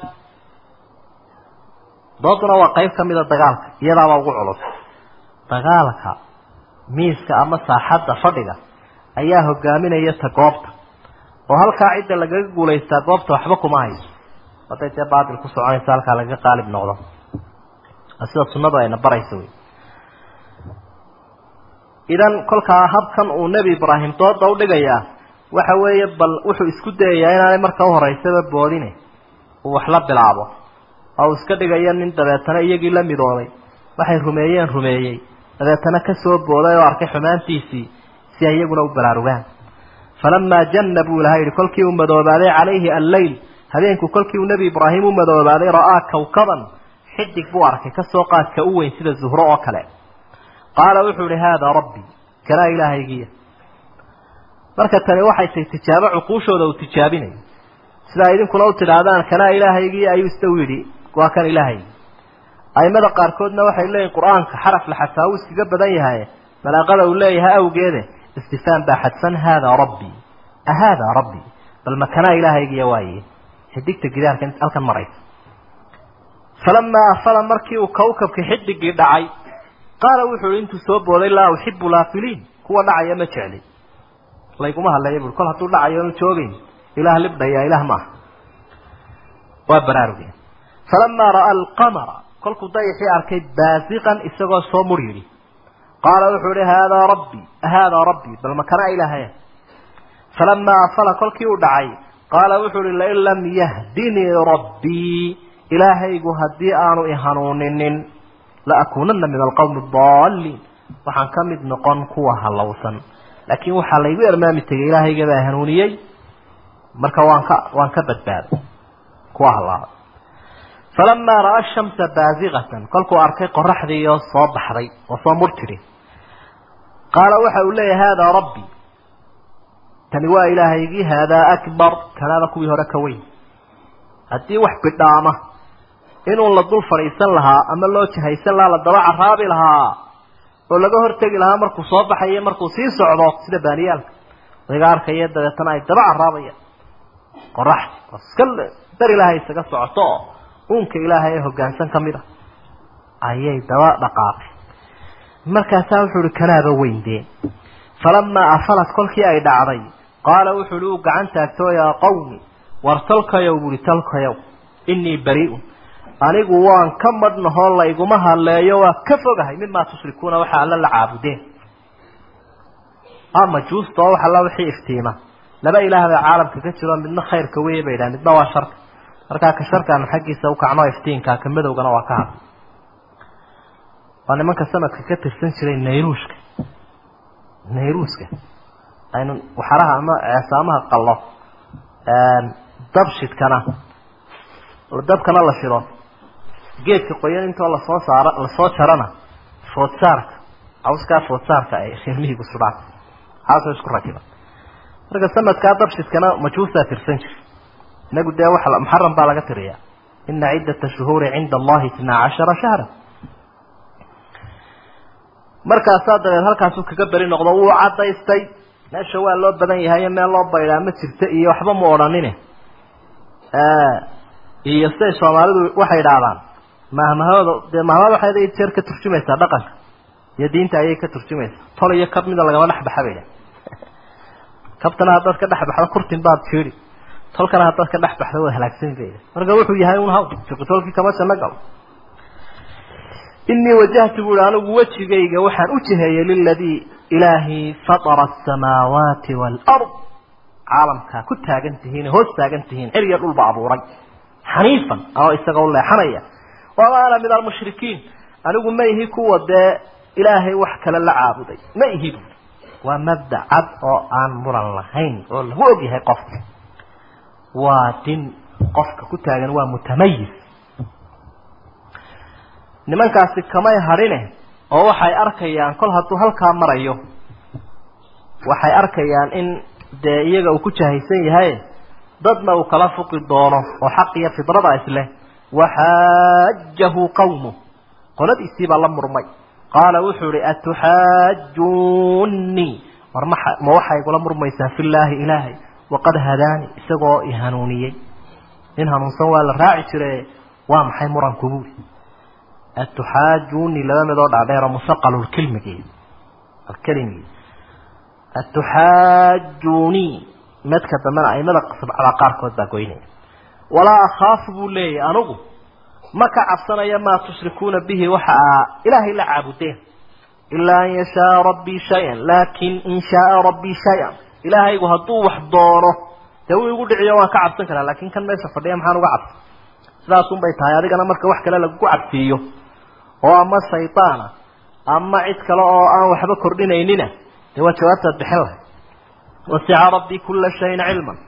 Dooduna waa qayb ka mida dagaalka iyadaaba ugu culus dagaalka miiska ama saaxadda fadhiga ayaa hogaaminaya ta goobta. Oo halkaa cidda lagaga guulaystaa goobta waxba kuma hayso. Hadday dee baatil ku soconaysa halkaa lagaga qaalib noqdo. Sida sunnadu ayna barayso wey idan kolkaa habkan uu nebi ibraahim dooda u dhigayaa waxa weeye bal wuxuu isku dayayaa inaanay marka u horeysaba boodine. Uu wax la bilaabo. Oo uu iska dhigayo nin dabeetana iyagii la midoobay. Waxay rumeeyeen rumeeyey. Dabeetana ka soo booday oo arkay xumaantiisii si ay iyaguna u baraarugaan. Falamaa janna buu ilahay yihi kolkii uu madoobaaday calayhi alleyl habeenku kolkii uu nebi ibraahim u madoobaaday ra'aa kawkaban. Xidig buu arkay ka soo qaadka u weyn sida zuhro oo kale. Qaala wuxuu ihi haadaa rabbii kanaa ilaahaygiya marka tani waxay tahay tijaabo cuquushooda uu tijaabinayo sidaa idinkuna u tidhaahdaan kanaa ilaahaygiya ayuu isda u yidhi. Waa kan ilaahaygi aimada qaarkoodna waxay leeyihiin qur'aanka xaraf la xataa uu iskaga badan yahay. Balaaqada uu leeyahay awgeede istifhaam baa xadsan haadaa rabbii ahaadaa rabbii bal ma kanaa ilaahaygiya waaye? Xidigta gidaarka halkan maraysa. Falamaa afala markii uu kawkabka xidigii dhacay qaala wuxuu ihi intuu soo booday laa uxibu laafiliin. Kuwa dhacaya ma jecli layguma hadleeya bui kol hadduu dhacayo ma joogeyn ilaah libdhaya ilaah maaha waa baraarugeen falamaa ra'aa alqamara kolkuu dayaxii arkay baasiqan isagoo soo mur yidhi qaala wuxuu ihi haadaa rabbii haadaa rabbii bal makana ilaahaya falamaa afala kolkii uu dhacay qaala wuxuu ihi lain lam yahdinii rabbii ilaahaygu haddii aanu ihanuuninin laakunana min alqawmi adaalliin waxaan ka mid noqon kuwa halowsan laakiin waxaa laygu ermaami tegay ilaahayga baa hanuuniyey. Marka waan ka waan ka badbaaday kuwa halaabay falamaa ra'aa shamsa baasiqatan kolkuu arkay qoraxdii oo soo baxday oo soo murtiri. Qaala waxa uu leeyahay haadaa rabbii tani waa ilaahaygii haadaa akbar. Kanaada kuwii hore ka weyn. Haddii wax bidhaama inuu la dul fadhiisan lahaa ama loo jahaysan lahaa la daba caraabi lahaa oo laga hortegi lahaa markuu soo baxayo markuu sii socdo sida baaniyaalka. Iga arkaya dabeetana ay daba caraabayaan qoraxdi oo iska dar ilaahay isaga socoto oo uunka ilaahay ee hoggaansan ka mid a ayay daba dhaqaaqay. Markaasaa wuxuu ihi kanaaba weyndee falamaa afalat kolkii ay dhacday qaala wuxuu ihi uu gacan taagto yaa qawmi war talkayow buuhi talkayow inii barii'un anigu waan ka madhnahoo layguma hadleeyo waa ka fogahay mimaa tushrikuuna waxa alla la caabudeen. Ama juusta oo wax alla wixii iftiima. Laba ilaah baa caalamka ka jiro midna khayrka weye bay yidhaha midna waa sharka markaa ka sharkaanu xaggiisa u kacno iftiinka ka madowgana waa ka had waa nimanka sanadka ka tirsan jiray nayruushka. Nayruuska aynu waxaraha ama ceesaamaha qallo. Dabshidkana dabkana la shido geedka qoyan intoo la soo saaro la soo jarana foodsaarka cawskaa foodsaarka ay reermihigu sudhaan. Caasoo isku rakiba marka sanadkaa dabshidkana majuusaa tirsan jir. Inagu dee waxa muxaram baa laga tiriyaa. Ina ciddata shuhuuri cinda allahi itnaa cashara shahra markaasaa dabeed halkaasuu kaga beri noqdo wuu cadaystay meesha waa loo badan yahay meel loo baydhaa ma jirta iyo waxba mu odhanine. Iyo siday soomaalidu waxay idhaahdaan mahmahooda dee mahmahada waxay had jeer ka turjumaysaa dhaqanka. Iyo diinta ayay ka turjumaysaa. Tol iyo kab mida lagama dhex baxa bay idhaha kabtana haddaad ka dhex kurtin baad jiidi tolkana haddaad ka dhex waad halaagsan bay idhaha marka wuxuu yahay un haw fiqitolkii kama janno galo. Inii wajahtu buuhi anigu wejigayga waxaan u jiheeyey liladii ilaahi fatara asamaawaati waalard caalamkaa ku taagan tihiin hoos taagan tihiin iyo dhulba abuuray. Xaniifan anoo isaga u leexanaya wama ana min almushrikiin anigu ma ihi kuwa dee ilaahay wax kale la caabuday. Ma ihi waa mabda cad oo aan muran lahayn oo lagu ogyahay qofka waa din qofka ku taagan waa mutamayis nimankaasi kamay hadhine oo waxay arkayaan kol hadduu halkaa marayo waxay arkayaan in dee iyaga uu ku jahaysan yahay dadna uu kala fuqi doono oo xaq iyo fidrada isleh waxaajahu qawmu qoladiisii baa la murmay qaala wuxuu ihi atuxaajuunii war ma waxaa igula murmaysaa fillaahi ilaahay waqad hadaani isagoo i hanuuniyey nin hanuunsan waa la raaci jire waa maxay muranku buuri atuxaajuunii laba midoo dhaadheero musaqalulkilmigi alkelimigi atuxaajuunii medka dambena aimada sabcada qaarkood baa goynaya walaa akhaafu buu leeyahy anugu. Ma ka cabsanaya maa tushrikuuna bihi waxa aa ilaahay la caabudeen. Ilaa an yashaaa rabbii shay-an laakin in shaaa rabbii shay-an. Ilaahaygu hadduu wax doono dee wuu igu dhiciyo waan ka cabsan karaa laakin kan meesha fadhiya maxaan uga cabsan? Sidaasun bay tahay adigana marka wax kale lagu cabsiiyo. Oo ama shaydaana ama cid kale oo aan waxba kordhinaynina dee waa jawaabtaad bixin lahay wasica rabbii kula shayin cilman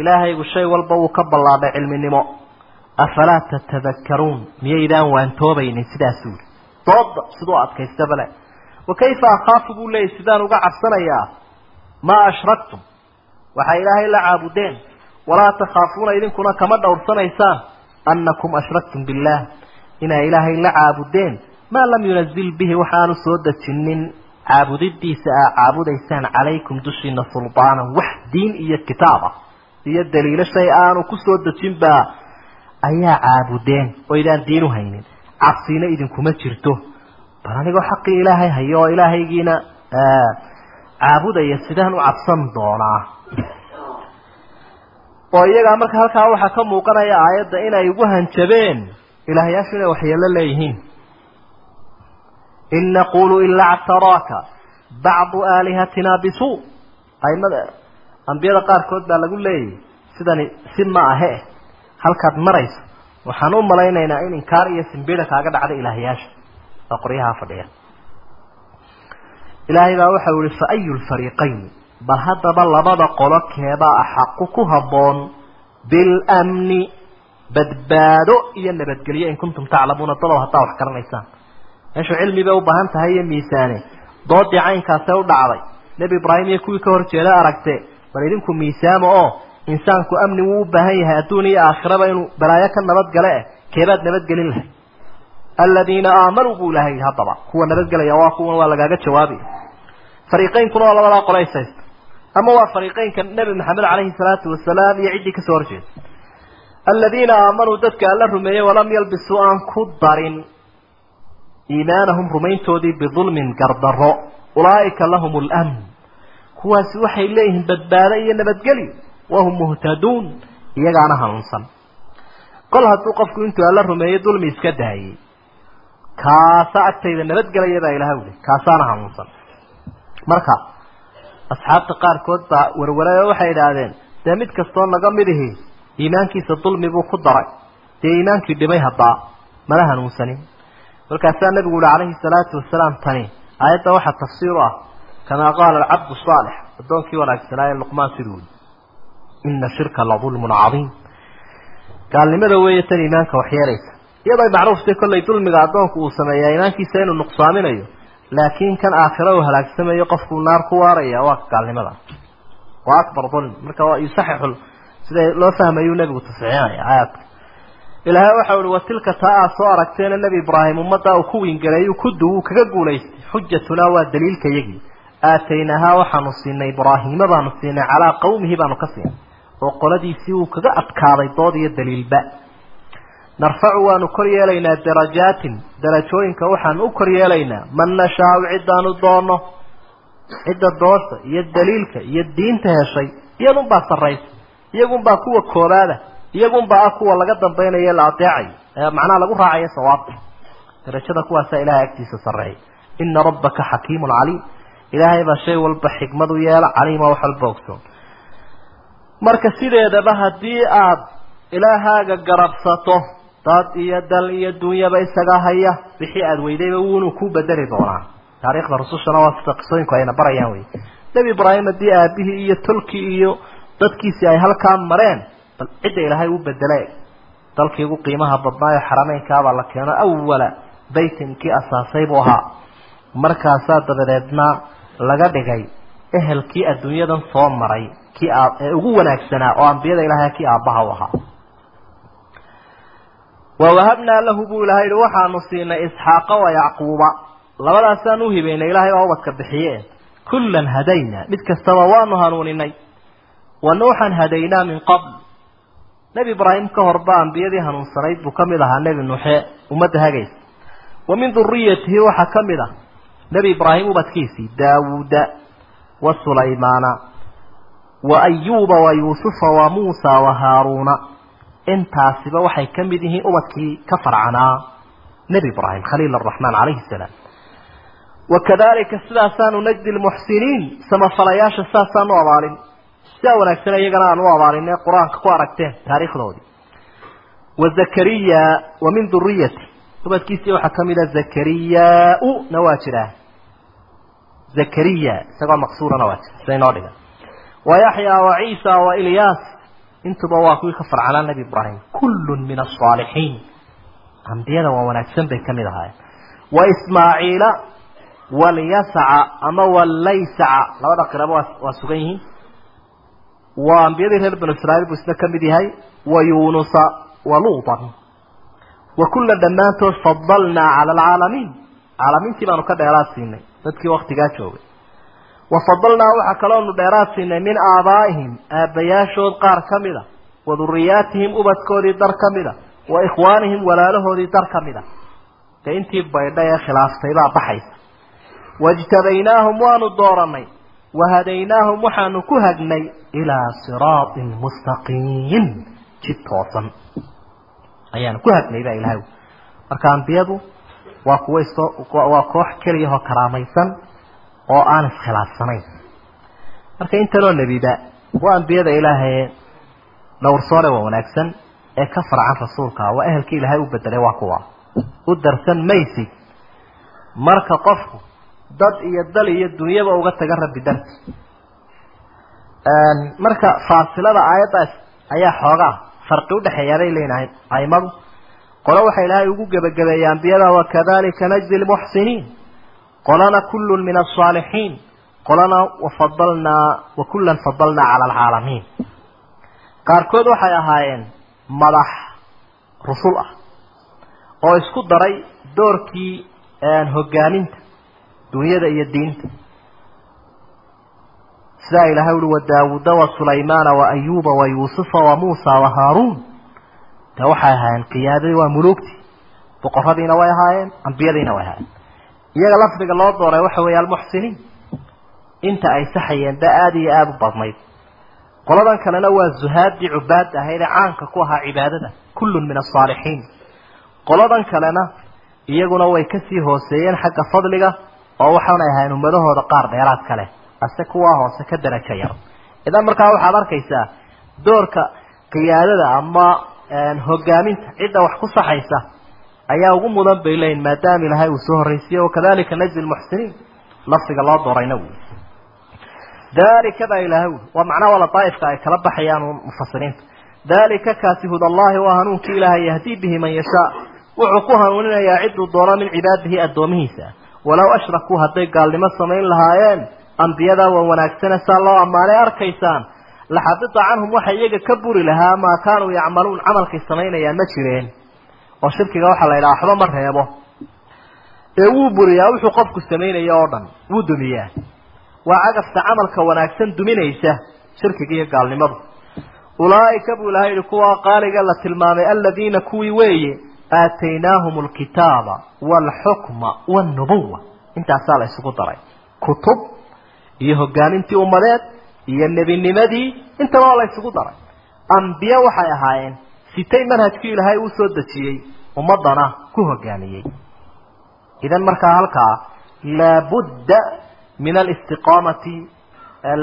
ilaahaygu shay walba wuu ka ballaadhay cilminimo. Afalaa tatadakaruun miyaydaan waantoobaynin sidaasuu yidhi. Dooda siduu adkaysta bale. Wa kayfa akhaafu buu leeyahy sidaan uga cabsanayaa? Maa ashraktum? Waxay ilaahay la caabudeen. Walaa takhaafuuna idinkuna kama dhowrsanaysaan. Annakum ashraktum billaah. Inay ilaahay la caabudeen. Maa lam yunazil bihi waxaanu soo dejinin caabudidiisa aa caabudaysaan calaykum dushiina sulbaanan wax diin iyo kitaaba iyo daliilo shay aanu ku soo dejinbaa ayaa caabudeen oo idaan diin u haynin. Cabsiina idinkuma jirto. Bal anigoo xaqii ilaahay hayo oo ilaahaygiina caabudaya sidaan u cabsan doonaa. Oo iyagaa marka halkaa waxaa ka muuqanaya aayadda inay ugu hanjabeen. Ilaahyaashu inay waxyeelo leeyihiin. In naqulu ilaa ctaraaka bacdu aalihatina bisuu aimada ambiyada qaarkood baa lagu leeyahy sidani si ma ahe halkaad marayso waxaan u malaynaynaa in inkaar iyo simbida kaaga dhacda ilaahyaasha oo qoryahaa fadhiya. Ilaahay baa waxau yihi fa ayu lfariiqayn bal haddaba labada qolo keebaa axaqu ku habboon bilmni badbaado iyo nabadgelyo in kuntum taclamuuna dadow haddaa wax garanaysaan meeshu cilmi bay u baahan tahay iyo miisaane. Doodii caynkaasee u dhacday. Nebi ibraahim iyo kuwii ka hor jeeda aragte bal idinku miisaama oo insaanku amni wuu u baahan yahay. Adduun iyo aakhiraba inuu balaayo ka nabadgale eh keebaad nabadgelin lahay. Aladiina aamanuu buu yidhi haddaba kuwa nabadgelaya waa kuwan waa lagaaga jawaabay fariiqeynkuna waa labadaa qolaysaysta ama waa fariiqeynka nebi maxamed calayhi salaatu wasalaam iyo ciddii ka soo horjeeda. Aladiina aamanuu dadka alla rumeeyey walam yalbisuu aan ku darin iimaanahum rumayntoodii bidulmin gardaro ulaa'ika lahum lmn kuwaasi waxay leeyihiin badbaado iyo nabadgelyo. Wahum muhtaduun iyagaana hanuunsan. Kol hadduu qofku intuu alla rumeeyey dulmi iska daayey kaasa agtayda nabadgelaya baa ilaha uli kaasaana hanuunsan. Marka asxaabta qaarkood baa warwaray oo waxay idhaahdeen dee mid kastoo naga mid ihi iimaankiisa dulmi buu ku daray. Dee iimaankii dhimay haddaa mana hanuunsanin. Markaasaa nabigu uhi calayhi salaatu wasalaam tani aayadda waxaa tafsiir u ah kamaa qaala alcabdu saalix addoonkii wanaagsanaaye luqmaan siduu ina shirka la dulmun cadiim gaalnimada weeye tan iimaanka waxyeelaysa iyadoo ay macruuftay kollay dulmiga addoonku uu sameeyaa iimaankiisa inuu nuqsaaminayo laakiin kan aakhira uu halaagsamayo qofkuu naar ku waaraya waa gaalnimada waa akbar dulm marka waa yusaxixu sida loo fahmayuu nebigu tasxiixinaya aayaadka ilaahay waxau uhi watilka taa aad soo aragteena nebi ibraahim ummaddaa uu ku wingareeyuu kudu wuu kaga guulaystay xujatunaa waa daliilka yagii aataynahaa waxaanu siinay ibraahiima baanu siinay calaa qawmihi baanu ka siinay oo qoladiisii uu kaga adkaaday dood iyo daliilba. Narfacu waanu kor yeelaynaa darajaatin darajooyinka waxaanu u kor yeelaynaa. Man nashaau ciddaanu doono cidda doosha iyo daliilka iyo diinta heshay iyadunbaa sarraysa iyagunbaa kuwa koobaada iyagunbaa ah kuwa laga dambaynayo la adeecayo ee macnaha lagu raacayo sawaabta. Darajada kuwaasaa ilahay agtiisa sarreeya ina rabbaka xakiimun caliim ilaahay baa shay walba xikmad u yeela caliima wax walba ogsoon. Marka sideedaba haddii aad ilaahaaga garabsato dad iyo dal iyo dunyaba isaga haya wixii aada weydayba wuunuu ku bedeli doonaa. Taariikhda rusushana waa sida qisooyinku ayna barayaan wey nebi ibraahim haddii aabihii iyo tolkii iyo dadkiisii ay halkaa mareen bal cidda ilaahay u bedele. Dalkii ugu qiimaha badnaayo xarameynkaabaa la keeno awala baytin kii asaasay buu ahaa. Markaasaa dabadeedna laga dhigay ehelkii adduunyadan soo maray kii ee ugu wanaagsanaa oo ambiyada ilaahay kii aabbaha u ahaa. Wawahabnaa lahu buu ilahay yihi waxaanu siinay isxaaqa wa yacquuba. Labadaasaan u hibaynay ilaahay oo ubadka bixiye kullan hadaynaa mid kastaba waanu hanuuninay. Wa nuuxan hadaynaa min qabl. Nebi ibraahim ka horba ambiyadii hanuunsanayd buu ka mid ahaa nebi nuuxe ummadda hagaysa. Wa min duriyatihi waxaa ka mid ah nebi ibraahim ubadkiisii daawuuda wa sulaymaana wa ayuuba wa yuusufa wa muusa wa haaruuna intaasiba waxay ka mid yihiin ubadkii ka farcanaa nebi ibraahim khaliil araxmaan calayhi salaam. Wakadalika sidaasaanu najdi lmuxsiniin samafalayaasha saasaanu abaalin. Sidaa wanaagsan iyagana aan u abaalin ee qur'aanka ku aragteen taariikhdoodii. Wa zakariya wa min duriyati ubadkiisii waxaa ka mid a zakariyaa-u na waa jiraa zakariya isagoo maqsuurana waa jira. Sida inoo dhigan wa yaxya wa ciisa wa ilyaas. Intuba waa kuwii ka farcanaa nebi ibraahim. Kullun min asaalixiin ambiyada waa wanaagsan bay ka mid ahaayeen. Wa ismaaciila walyasaca ama walaysaca labada qiraba waa sugan yihiin. Waa ambiyadii reer banu israiil buu isna ka yahay. Wa yunusa wa luutan dhammaantood fadalnaa cala alcaalamiin. Caalamiintii baanu ka dheeraad siinay. Dadkii waktigaa joogay. Wa fadalnaa waxaa kaloonu dheeraad siinay min aabaa'ihim aabbayaashood qaar ka mid a wa duriyaatihim ubadkoodii dar ka mid a wa ikhwaanihim walaalahoodii dar ka mid a. Dee intii baydha ee khilaaftay baa baxaysa. Wajtabaynaahum waanu dooranay wahadaynaahum waxaanu ku hagnay ilaa siraatin mustaqiim jid toosan ayaanu ku hagnay baa ilahay marka ambiyadu waa kuwa iso waa koox keliyahoo karaamaysan oo aan iskhilaafsanayn. Marka intanoo nebiba waa ambiyada ilaahaye dhowrsoore waa wanaagsan ee ka farcan rasuulka waa ehelkii ilaahay u bedelay waa kuwa. U darsan maysid marka qofku dad iyo dal iyo dunyaba uga taga rabbi darti. Marka faasilada aayaddaas ayaa xoogaa farqi udhexeeyaa bay leenahay aimadu. Qolo waxa ilaahay ugu gebagabeeyey ambiyada wakadalika najzi lmuxsiniin qolana kullun min asaalixiin qolana wafadalnaa wa kullan fadalnaa cala alcaalamiin qaarkood waxay ahaayeen madax rusul ah oo isku daray doorkii hogaaminta dunyada iyo diinta sidaa ilahay uhi wadaawuuda wa sulaymaana wa ayuuba wa yuusufa wa muusa wa haaruun. De waxay ahaayeen qiyaadadii waa muluugtii boqoradiina way ahaayeen ambiyadiina way ahaayeen. Iyaga lafdiga loo dooray waxa weeye almuxsiniin. Inta ay saxayeen ba aada iyo aada u badnayd. Qoladan kalena waa zuhaadii cubaada ahayd ee caanka ku ahaa cibaadada. Kullun min asaalixiin qoladan kalena iyaguna way ka sii hooseeyeen xagga fadliga oo waxaanay ahayn ummadahooda qaar dheeraad kale ase kuwaa hoose ka darajo yar idan markaa waxaad arkaysaa doorka qiyaadada ama hogaaminta cidda wax ku saxaysa ayaa ugu mudan bay leeyihiin maadaama ilahay uu soo horreysiye wakadalika najzi lmuxsiniin lafdiga loo doorayna wy dalika baa ilahay ui waa macnaha wala daaifka ay kala baxayaan mufasiriinta dalika kaasi hudallahi waa hanuunkii ilaahay yahdii bihi man yashaa. Wuxuu ku hanuuninayaa ciduu doono min cibaadihi addoomihiisa. Walow ashrakuu hadday gaalnimo samayn lahaayeen ambiyadaa waa wanaagsane saa loo ammaanay arkaysaan. Laxabita canhum waxa iyaga ka buri lahaa maa kaanuu yacmaluun camalkay samaynayaan ma jireen. Oo shirkiga waxaa la yidhaha waxba ma reebo. Ee wuu buriyaa wuxuu qofku samaynaya oo dhan wuu dumiyaa. Waa cagafta camalka wanaagsan duminaysa shirkiga iyo gaalnimadu. Ulaa'ika buu ilahay yihi kuwa qaaliga la tilmaamay aladiina kuwii weeye aataynaahum alkitaaba waalxukma waalnubuwa intaasaa la isugu daray. Kutub iyo hogaamintii ummadeed iyo nebinimadii intaba waa la daray. Ambiye waxay ahaayeen sitay manhajkii ilaahay uu soo dejiyey ummadana ku hogaamiyey idan markaa halkaa laabudda min alistiqaamati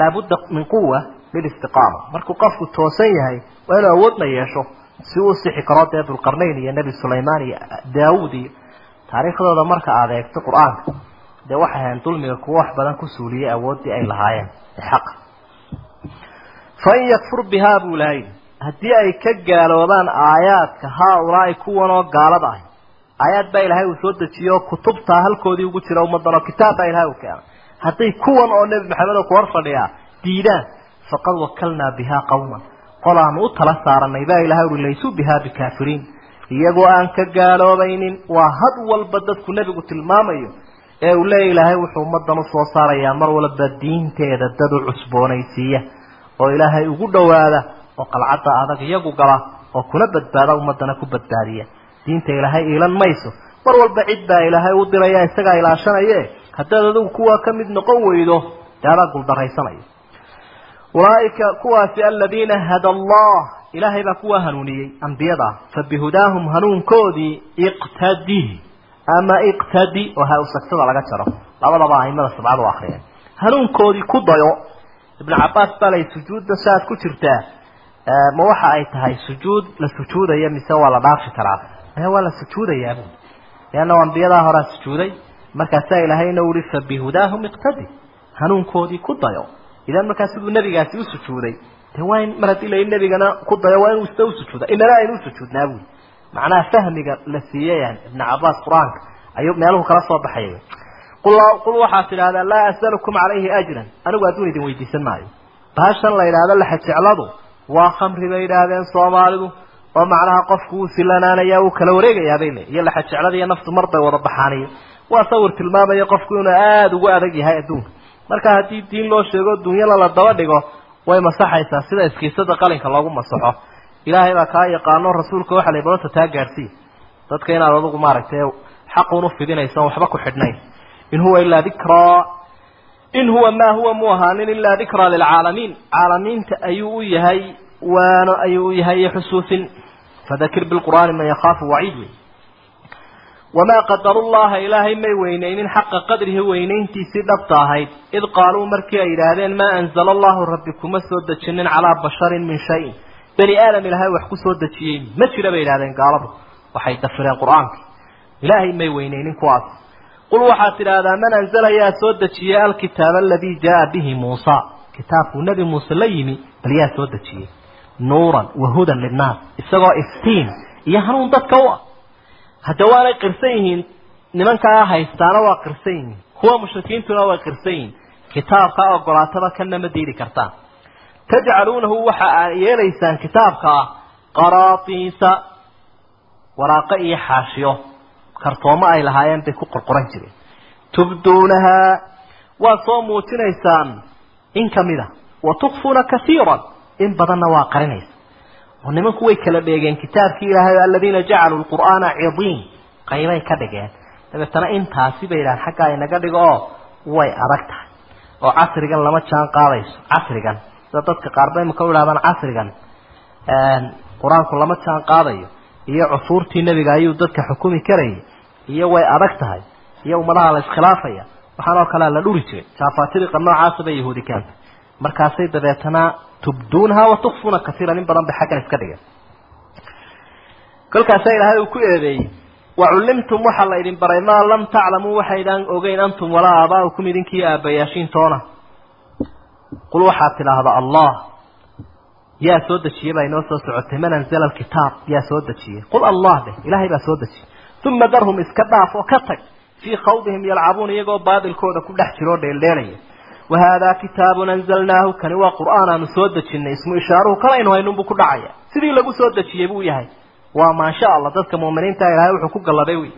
laabudda min quwa lilistiqaama. Markuu qofku toosan yahay waa inuu awoodna yeesho si uu sixi karo dee dulqarnayn iyo nebi sulaymaan iyo daawuud iyo taariikhdooda marka aada eegto qur'aanka dee waxay ahayn dulmiga kuwa wax badan ku suuliyey awooddii ay lahaayeen ee xaqa fain yakfur bihaa buu ilahay haddii ay ka gaaloobaan aayaadka haa-ulaa'i kuwanoo gaalada ahy aayaad baa ilaahay uu soo dejiyo kutubtaa halkoodii ugu jira ummadan oo kitaab baa ilahay uu keenay. Hadday kuwan oo nebi maxamed oo ku hor fadhiyaa diidaan faqad wakalnaa bihaa qawman. Qolaanu u tala saaranay baa ilahay ui laysuu bihaa bikaafiriin iyagoo aan ka gaaloobaynin waa had walba dadku nebigu tilmaamayo ee uu leeya ilaahay wuxuu ummadan u soo saarayaa mar walba diinteeda dad u cusboonaysiiya oo ilaahay ugu dhowaada oo qalcadda adag iyagu gala oo kuna badbaada ummadana ku badbaadiya. Diinta ilaahay iilan mayso. Mar walba cid baa ilaahay u diraya isagaa ilaashanaye haddaad adigu kuwa ka mid noqon weydo dee adaa guuldaraysanaya ulaaika kuwaasi aladiina hada allah ilaahay baa kuwa hanuuniyey ambiyada fa bihudaahum hanuunkoodii iqtadi ama iqtadi oo ha-usagtada laga jaro. Labadaba aimada sabcadu akriyeen hanuunkoodii ku dayo ibnu cabaas baa lay sujuudda saaad ku jirtaa ma waxa ay tahay sujuud la sujuudaya mise waa la dhaafi karaa? E waa la sujuudayaa bu leanna ambiyadaa horaa sujuuday. Markaasaa ilaahayna uri fa bihudaahum iqtadi. Hanuunkoodii ku dayo. Idan markaa siduu nebigaasi u sujuuday. De waa in mar haddii la nebigana ku dayo waa inuu ista usujuuda inana aynu usujuudnaa buy macnaha fahmiga la siiyey ibnu cabaas qur'aanka ayuu meeluhu kala soo baxaya qul waxaad tidhahdaa laa as'alukum calayhi ajran. Anigu adduun idin weydiisan maayo. Baashan la yidhaahdo laxajecladu waa khamri bay yidhaahdeen soomaalidu oo macnaha qofku wuu silanaanaya wuu kala wareegayaa bay le iyo laxajeclada iyo naftu mar bay wada baxaaniyo waa sawir tilmaamaya qofku inuu aada ugu adag yahay adduunka. Marka haddii diin loo sheego dunyada la daba dhigo way masaxaysaa sida iskiisada qalinka loogu masaxo ilaahay baa kaa yaqaano rasuulka waxa la balanta taa gaadhsii dadka inaad adugu maaragtay xaquun ufidinaysan waxba ku xidhnayn. In huwa ilaa dikraa in huwa maa huwa mu ahaanin ilaa dikraa lilcaalamiin caalamiinta ayuu u yahay waano ayuu u yahay xusuusin. Fadakir bilqur'aani man yakhaafu waciid wey wamaa qadaru llaha ilaahay may weyneynin xaqa qadrihi weynayntiisii dhabta ahayd. Id qaaluu markii ay yidhaahdeen maa anzala allahu rabbi kuma soo dejinin calaa basharin min shayin bani aadam ilaahay wax ku soo dejiyey ma jira bay yidhahdeen gaaladu. Waxay dafireen qur'aanka. Ilaahay may weyneynin kuwaas. Qul waxaad tidhaahdaa man anzala yaa soo dejiyey alkitaaba aladii jaa bihi muusa kitaabkuu nebi muuse la yimi bal yaa soo dejiyey. Nuuran wa hudan linnaas isagoo iftiin iyo hanuun dadka u ah. Hadda waanay qirsan yihiin nimankaa haystaana waa qirsan yihiin kuwa mushrikiintuna way qirsan yihiin. Kitaabkaa ogolaataba kana ma diidi kartaan tajcaluunahu waxa aad yeelaysaan kitaabkaa qaraatiisa waraaqo iyo xaashiyo. Kartoomo ay lahaayeen bay ku qorqoran jireen. Tubduunahaa waa soo muujinaysaan in ka mid a wa tukfuuna kaiiran in badanna waa qarinaysa. Oo nimanku way kala dheegeen kitaabkii ilaahay aladiina jacaluu lqur'aana cidiin. Qaybay ka dhigeen. Dabeetana intaasi bay yidhahan xaggaa inaga dhigo oo way adag tahay oo casrigan lama jaan qaadayso casrigan sida dadka qaarba u idhahdaan casrigan qur'aanku lama jaan qaadayo iyo cusuurtii nebiga ayuu dadka xukumi karayay iyo way adag tahay iyo ummadaha la iskhilaafaya waxaan oo kalea la dhuri jiray jaafaatiriqa noocaasa bay yahuudi keentay markaasay dabeetana tubduunaha wa tukfuuna kaiiran in badan bay xaggan iska dhigeen. Kolkaasaa ilaahay uu ku eedeeyey wacullimtum waxaa la idin baray maa lam taclamuu waxaydaan ogeyn antum walaa aabaa'ukum idinkii aabayaashiintoona qul waxaad tidhaahdaa allah. Yaa soo dejiyey baa inoo soo socotay. Man anzala alkitaab? Yaa soo dejiyey. Qul allah deh ilaahay baa soo dejiyey. Uma darhum iska dhaaf oo ka tag. Fii khawdihim yalcabuun iyagoo baadilkooda ku dhex jiroo dheeldheelaya wahaadaa kitaabun anzalnaahu kani waa qur'aan aanu soo dejinay ismu ishaaruhu kalaynu haynunbuu ku dhacaya. Sidii lagu soo dejiyey buu yahay. Waa maasha allah dadka muuminiinta ilaahay wuxuu ku galladay wy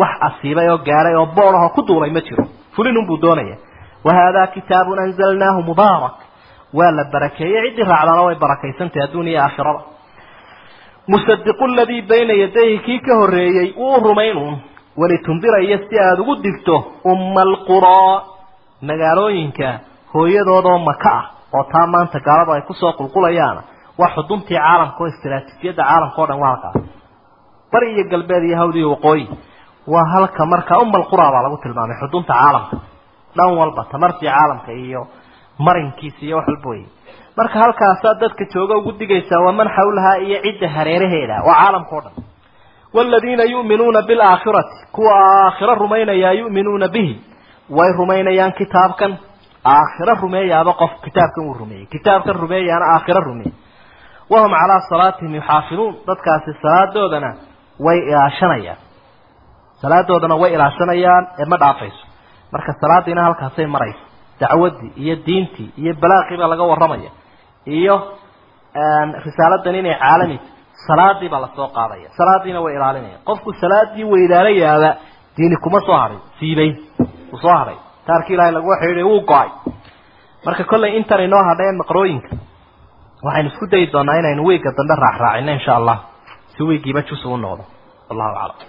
wax asiibay oo gaadhay oo boodahoo ku duulay ma jiro. Fulinunbuu doonaya wahaadaa kitaabun anzalnaahu mubaarak waa la barakeeyey ciddii raacdana way barakaysantahy adduuniya iyo aakhirada musadiqu ladii bayna yadayhi kii ka horreeyey wuu rumaynuun walitundira iyo si aada ugu digto umma alquraa magaalooyinka hooyadoodoo maka ah oo taa maanta gaaladu ay ku soo qulqulayaana waa xuduntii caalamka oo istaraatiijiyadda caalamka o dhan waa dhan walba tamartii caalamka iyo marinkiisa iyo wax walba wey marka halkaasaa dadka jooga ugu digaysaa waa man xawlahaa iyo cidda hareeraheeda waa caalamka o dhan. Waaladiina yu'minuuna bilaakhirati kuwa aakhiro rumaynayaa yu'minuuna bihi. Way rumaynayaan kitaabkan aakhiro rumeeyaaba qof kitaabkan uu rumeeyey. Kitaabkan rumeeyaana aakhiro rumeeyey. Wahum calaa salaatihim yuxaafiduun dadkaasi salaadoodana way ilaashanayaan. Salaadoodana way ilaashanayaan ee ma dhaafayso marka salaadiina halkaasay maraysa dacwaddii iyo diintii iyo balaaqii baa laga warramaya iyo risaaladan inay caalami salaadii baa la soo qaadaya salaadiina way ilaalinaya. Qofku salaadii weydaalayaaba diini kuma soo hadhay siibay uu soo hadhay taarkii ilaahay lagua xidhiiday wuu go'ay. Marka kollay intan inoo hadheen maqrooyinka waxaynu isku dayi doonaa inaynu wiigga dambe raacraacino insha allah. Si wiiggiiba jus uu noqdo. Wallahu aclam